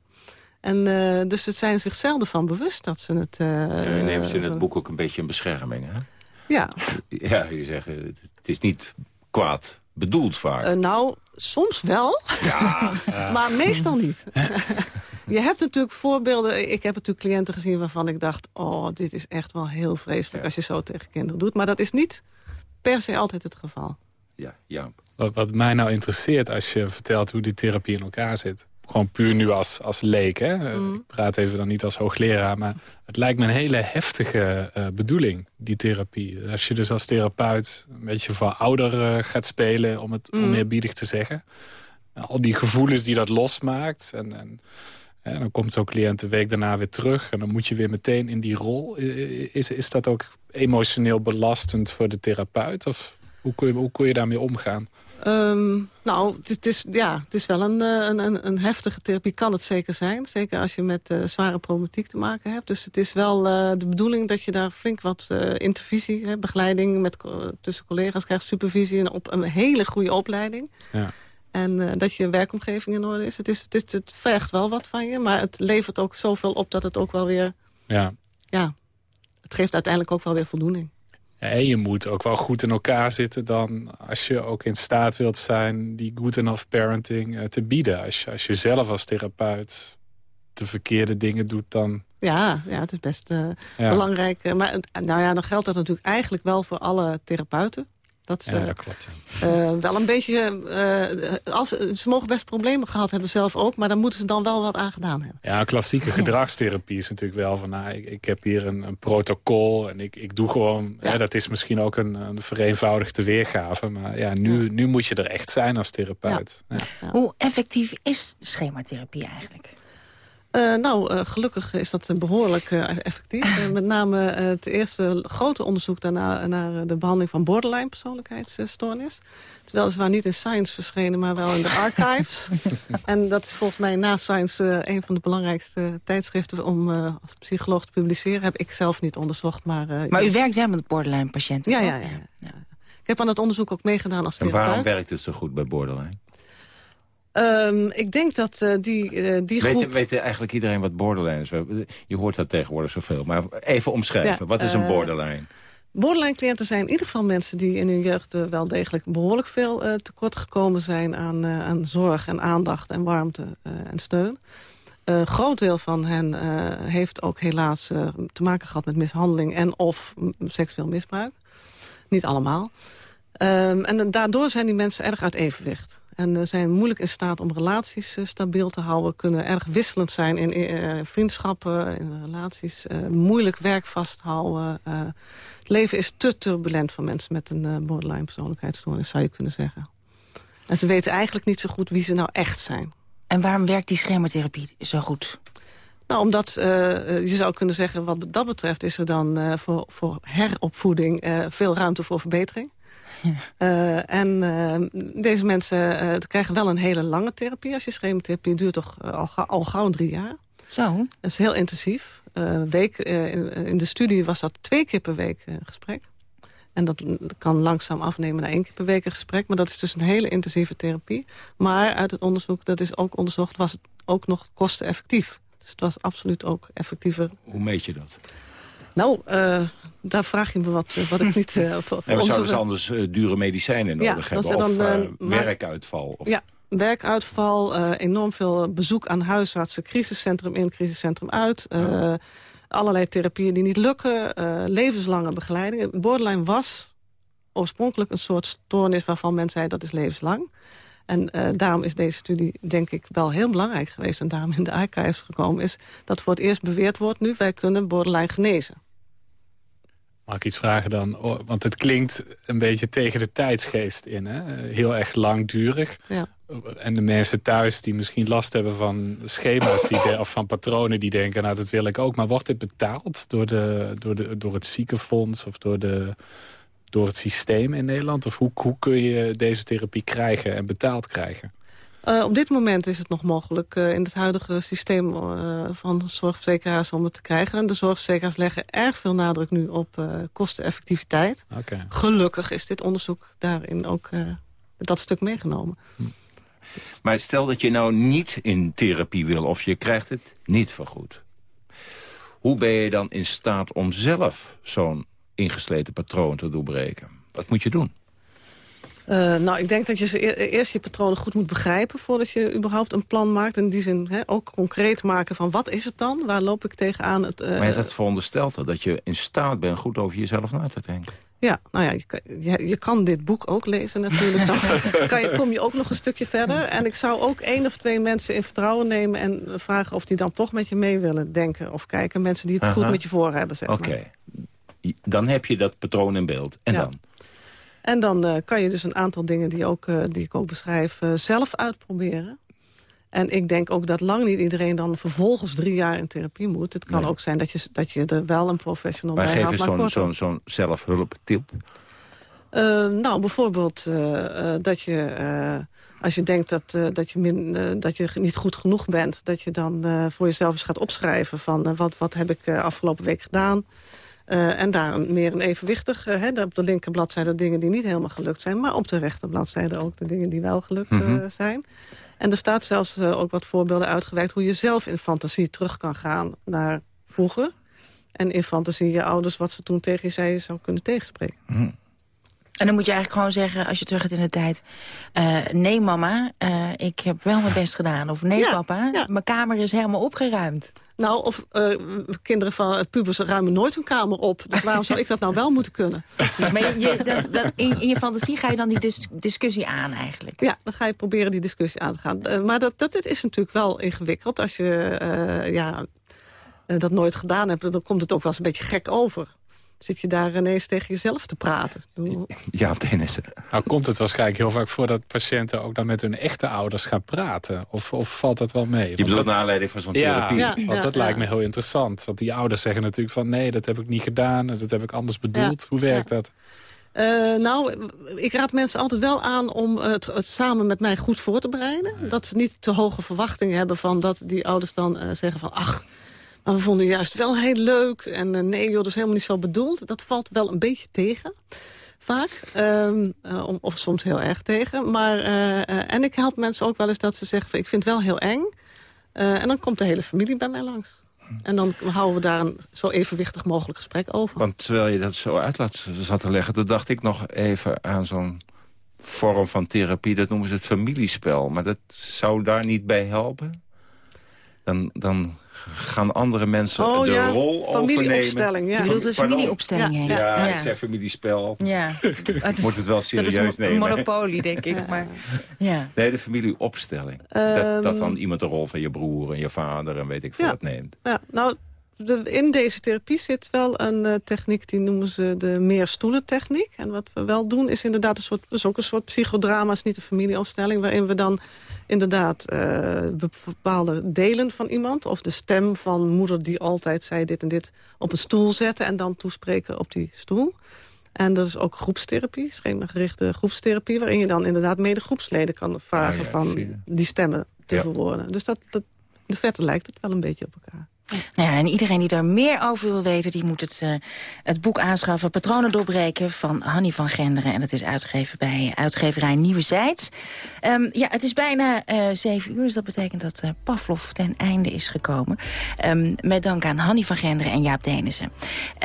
P: En dus het zijn zich zelden van bewust dat ze het...
M: je neemt ze in het boek ook een beetje een bescherming, hè?
P: Ja.
M: Ja, je zegt, het is niet kwaad bedoeld vaak.
P: nou, soms wel.
M: Ja.
P: maar meestal niet. je hebt natuurlijk voorbeelden... Ik heb natuurlijk cliënten gezien waarvan ik dacht... oh, dit is echt wel heel vreselijk als je zo tegen kinderen doet. Maar dat is niet per se altijd het geval.
M: Ja, ja.
O: Wat, wat mij nou interesseert als je vertelt hoe die therapie in elkaar zit gewoon puur nu als, als leek. Hè?
P: Mm.
O: Ik praat even dan niet als hoogleraar. Maar het lijkt me een hele heftige uh, bedoeling, die therapie. Als je dus als therapeut een beetje voor ouder uh, gaat spelen... om het
P: Mm.
O: oneerbiedig te zeggen. Al die gevoelens die dat losmaakt. En, en, en dan komt zo'n cliënt de week daarna weer terug. En dan moet je weer meteen in die rol. Is, is dat ook emotioneel belastend voor de therapeut? Of hoe kun je, hoe kun je daarmee omgaan?
P: Um, nou, het is, ja, het is wel een, een, een, een, heftige therapie, kan het zeker zijn. Zeker als je met uh, zware problematiek te maken hebt. Dus het is wel uh, de bedoeling dat je daar flink wat uh, intervisie, hè, begeleiding met, tussen collega's krijgt, supervisie en op een hele goede opleiding.
O: Ja.
P: En dat je werkomgeving in orde is. Het, is, het is. het vergt wel wat van je, maar het levert ook zoveel op dat het ook wel weer...
O: Ja.
P: Ja, het geeft uiteindelijk ook wel weer voldoening.
O: Ja, en je moet ook wel goed in elkaar zitten dan als je ook in staat wilt zijn die good enough parenting uh, te bieden. Als je, als je zelf als therapeut de verkeerde dingen doet dan...
P: Ja, ja het is best uh, ja. belangrijk. Maar nou ja, dan geldt dat natuurlijk eigenlijk wel voor alle therapeuten. Dat,
O: ja, dat klopt.
P: Ja. wel een beetje... als, ze mogen best problemen gehad hebben zelf ook... maar dan moeten ze dan wel wat aan gedaan hebben.
O: Ja, klassieke gedragstherapie is natuurlijk wel van... Nou, ik, ik heb hier een, een, protocol en ik, ik doe gewoon... Ja. Hè, dat is misschien ook een, een vereenvoudigde weergave. Maar ja, nu, ja. nu moet je er echt zijn als therapeut.
N: Hoe effectief is schematherapie eigenlijk?
P: Uh, nou, uh, gelukkig is dat behoorlijk uh, effectief. met name het eerste grote onderzoek daarna naar de behandeling van borderline persoonlijkheidsstoornis. Het is weliswaar niet in Science verschenen, maar wel in de archives. en dat is volgens mij na Science een van de belangrijkste tijdschriften om als psycholoog te publiceren. Heb ik zelf niet onderzocht. Maar,
N: maar u werkt wel met borderline patiënten?
P: Ja, ja, ja, ja, Ik heb aan het onderzoek ook meegedaan als therapeut.
M: En waarom werkt het zo goed bij borderline?
P: Um, ik denk dat uh, die, uh, die
M: weet,
P: groep...
M: Weet eigenlijk iedereen wat borderline is? Je hoort dat tegenwoordig zoveel. Maar even omschrijven. Ja, wat is een
P: uh,
M: borderline?
P: Borderline-cliënten zijn in ieder geval mensen die in hun jeugd wel degelijk behoorlijk veel tekort gekomen zijn aan, aan zorg en aandacht en warmte en steun. Een groot deel van hen heeft ook helaas te maken gehad met mishandeling en of seksueel misbruik. Niet allemaal. Um, en daardoor zijn die mensen erg uit evenwicht. En zijn moeilijk in staat om relaties uh, stabiel te houden. Kunnen erg wisselend zijn in uh, vriendschappen, in relaties. Moeilijk werk vasthouden. het leven is te turbulent voor mensen met een borderline persoonlijkheidsstoornis, zou je kunnen zeggen. En ze weten eigenlijk niet zo goed wie ze nou echt zijn.
N: En waarom werkt die schematherapie zo goed?
P: Nou, omdat je zou kunnen zeggen, wat dat betreft... is er dan voor, voor heropvoeding veel ruimte voor verbetering. Ja. Uh, en uh, deze mensen uh, krijgen wel een hele lange therapie. Als je schematherapie duurt toch al, al gauw drie jaar.
N: Zo.
P: Dat is heel intensief. week, in, in, de studie was dat twee keer per week gesprek. En dat kan langzaam afnemen naar één keer per week een gesprek. Maar dat is dus een hele intensieve therapie. Maar uit het onderzoek, dat is ook onderzocht... was het ook nog kosteneffectief. Dus het was absoluut ook effectiever.
M: Hoe meet je dat?
P: Nou, uh, daar vraag je me wat, wat ik niet... Uh, voor,
M: en we zouden ze anders uh, dure medicijnen nodig
P: ja,
M: hebben? Of
P: dan,
M: werkuitval? Of...
P: Ja, werkuitval, enorm veel bezoek aan huisartsen... crisiscentrum in, crisiscentrum uit... Oh. allerlei therapieën die niet lukken, levenslange begeleiding. Borderline was oorspronkelijk een soort stoornis... waarvan men zei dat is levenslang. En uh, daarom is deze studie denk ik wel heel belangrijk geweest... en daarom in de archives gekomen is... dat voor het eerst beweerd wordt nu... wij kunnen borderline genezen.
O: Mag ik iets vragen dan? Oh, want het klinkt een beetje tegen de tijdsgeest in. Hè? Heel erg langdurig.
P: Ja.
O: En de mensen thuis die misschien last hebben van schema's die of van patronen... die denken, nou dat wil ik ook. Maar wordt dit betaald door, de, door, de, door het ziekenfonds... of door de door het systeem in Nederland? Of hoe, hoe kun je deze therapie krijgen en betaald krijgen?
P: Uh, op dit moment is het nog mogelijk uh, in het huidige systeem uh, van zorgverzekeraars om het te krijgen. En de zorgverzekeraars leggen erg veel nadruk nu op kosteneffectiviteit.
O: Okay.
P: Gelukkig is dit onderzoek daarin ook dat stuk meegenomen. Hm.
M: Maar stel dat je nou niet in therapie wil of je krijgt het niet vergoed. Hoe ben je dan in staat om zelf zo'n ingesleten patroon te doorbreken? Wat moet je doen?
P: Uh, nou, ik denk dat je ze eerst je patronen goed moet begrijpen... voordat je überhaupt een plan maakt. In die zin hè, ook concreet maken van wat is het dan? Waar loop ik tegenaan? Het,
M: uh, maar dat veronderstelt dat je in staat bent goed over jezelf na te denken.
P: Ja, nou ja, je, je, je, kan dit boek ook lezen natuurlijk. Dan kan je, kom je ook nog een stukje verder. En ik zou ook één of twee mensen in vertrouwen nemen... en vragen of die dan toch met je mee willen denken of kijken. Mensen die het goed met je voor hebben, zeg
M: Oké, dan heb je dat patroon in beeld. En dan?
P: En dan uh, kan je dus een aantal dingen die, ook, uh, die ik ook beschrijf uh, zelf uitproberen. En ik denk ook dat lang niet iedereen dan vervolgens drie jaar in therapie moet. Het kan nee. ook zijn dat je, dat je er wel een professional
M: maar
P: bij
M: geef
P: haalt.
M: Maar geef eens zo'n zo zo zelfhulptip.
P: nou, bijvoorbeeld dat je... als je denkt dat, dat, je min, dat je niet goed genoeg bent... dat je dan voor jezelf eens gaat opschrijven van... wat, wat heb ik afgelopen week gedaan... Uh, en daar meer een evenwichtig, uh, hè, op de linkerbladzijde dingen die niet helemaal gelukt zijn... maar op de rechterbladzijde ook de dingen die wel gelukt mm -hmm. uh, zijn. En er staat zelfs ook wat voorbeelden uitgewerkt... hoe je zelf in fantasie terug kan gaan naar vroeger. En in fantasie je ouders wat ze toen tegen je zeiden zou kunnen tegenspreken.
M: Mm.
N: En dan moet je eigenlijk gewoon zeggen, als je terug gaat in de tijd... Uh, nee mama, uh, ik heb wel mijn best gedaan. Of nee ja, papa, ja. mijn kamer is helemaal opgeruimd.
P: Nou, of uh, kinderen van pubers ruimen nooit hun kamer op. Dus waarom zou ik dat nou wel moeten kunnen?
N: Precies, maar je, je, dat, dat, in, in, je fantasie ga je dan die dis discussie aan eigenlijk.
P: Ja, dan ga je proberen die discussie aan te gaan. maar dat, dat is natuurlijk wel ingewikkeld. Als je ja, dat nooit gedaan hebt, dan komt het ook wel eens een beetje gek over zit je daar ineens tegen jezelf te praten.
M: Ja, Dennis.
O: Nou komt het waarschijnlijk heel vaak voor dat patiënten ook dan met hun echte ouders gaan praten. Of, of valt dat wel mee?
M: Je bedoelt dat, naar aanleiding van zo'n
O: ja,
M: therapie?
O: Ja, want dat lijkt me heel interessant. Want die ouders zeggen natuurlijk van nee, dat heb ik niet gedaan. Dat heb ik anders bedoeld. Hoe werkt dat?
P: Uh, nou, ik raad mensen altijd wel aan om het, het, samen met mij goed voor te bereiden. Dat ze niet te hoge verwachtingen hebben van dat die ouders dan uh, zeggen van... ach, we vonden juist wel heel leuk. En uh, nee, joh, dat is helemaal niet zo bedoeld. Dat valt wel een beetje tegen. Vaak. Um, uh, of soms heel erg tegen. Maar, uh, en ik help mensen ook wel eens dat ze zeggen... Van, ik vind het wel heel eng. en dan komt de hele familie bij mij langs. En dan houden we daar een zo evenwichtig mogelijk gesprek over.
M: Want terwijl je dat zo uit laat zat te leggen... toen dacht ik nog even aan zo'n vorm van therapie. Dat noemen ze het familiespel. Maar dat zou daar niet bij helpen? Dan... dan gaan andere mensen
P: oh,
M: de
P: ja.
M: rol
P: familieopstelling,
N: Ja. Je bedoelt een familieopstelling
M: ja.
N: heen.
M: Ja,
N: ja,
M: ik zei familiespel.
N: Ja.
M: Ik moet het wel serieus
N: dat is
M: nemen.
N: een monopolie, denk ik. Maar, ja.
M: Nee, de familieopstelling.
P: Um,
M: dat, dat dan iemand de rol van je broer en je vader en weet ik veel
P: ja.
M: wat neemt.
P: Ja, nou, de, in deze therapie zit wel een uh, techniek, die noemen ze de meer stoelen techniek. En wat we wel doen is inderdaad een soort, is ook een soort psychodrama, is niet een familieopstelling, waarin we dan inderdaad uh, bepaalde delen van iemand... of de stem van moeder die altijd zei dit en dit op een stoel zetten... en dan toespreken op die stoel. En dat is ook groepstherapie, schemagerichte groepstherapie... waarin je dan inderdaad mede groepsleden kan vragen
M: Ah, ja,
P: van die stemmen te
M: Ja.
P: verwoorden. Dus dat, dat, de verte lijkt het wel een beetje op elkaar.
N: Nou ja, en iedereen die daar meer over wil weten... die moet het, uh, het boek aanschaffen, Patronen doorbreken... van Hanny van Genderen. En dat is uitgegeven bij uitgeverij Nieuwe Zijds. Um, ja, het is bijna uh, zeven uur, dus dat betekent dat uh, Pavlov ten einde is gekomen. Um, met dank aan Hanny van Genderen en Jaap Denissen.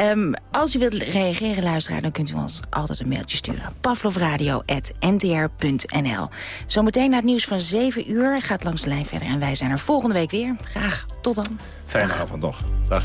N: Um, als u wilt reageren, luisteraar, dan kunt u ons altijd een mailtje sturen. pavlovradio.ntr.nl Zometeen na het nieuws van zeven uur gaat langs de lijn verder. En wij zijn er volgende week weer. Graag, tot dan.
M: Fijne avond nog. Dag.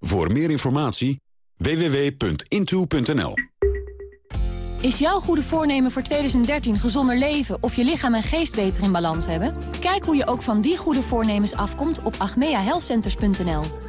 R: Voor meer informatie www.into.nl
S: Is jouw goede voornemen voor 2013 gezonder leven of je lichaam en geest beter in balans hebben? Kijk hoe je ook van die goede voornemens afkomt op agmeahealthcenters.nl.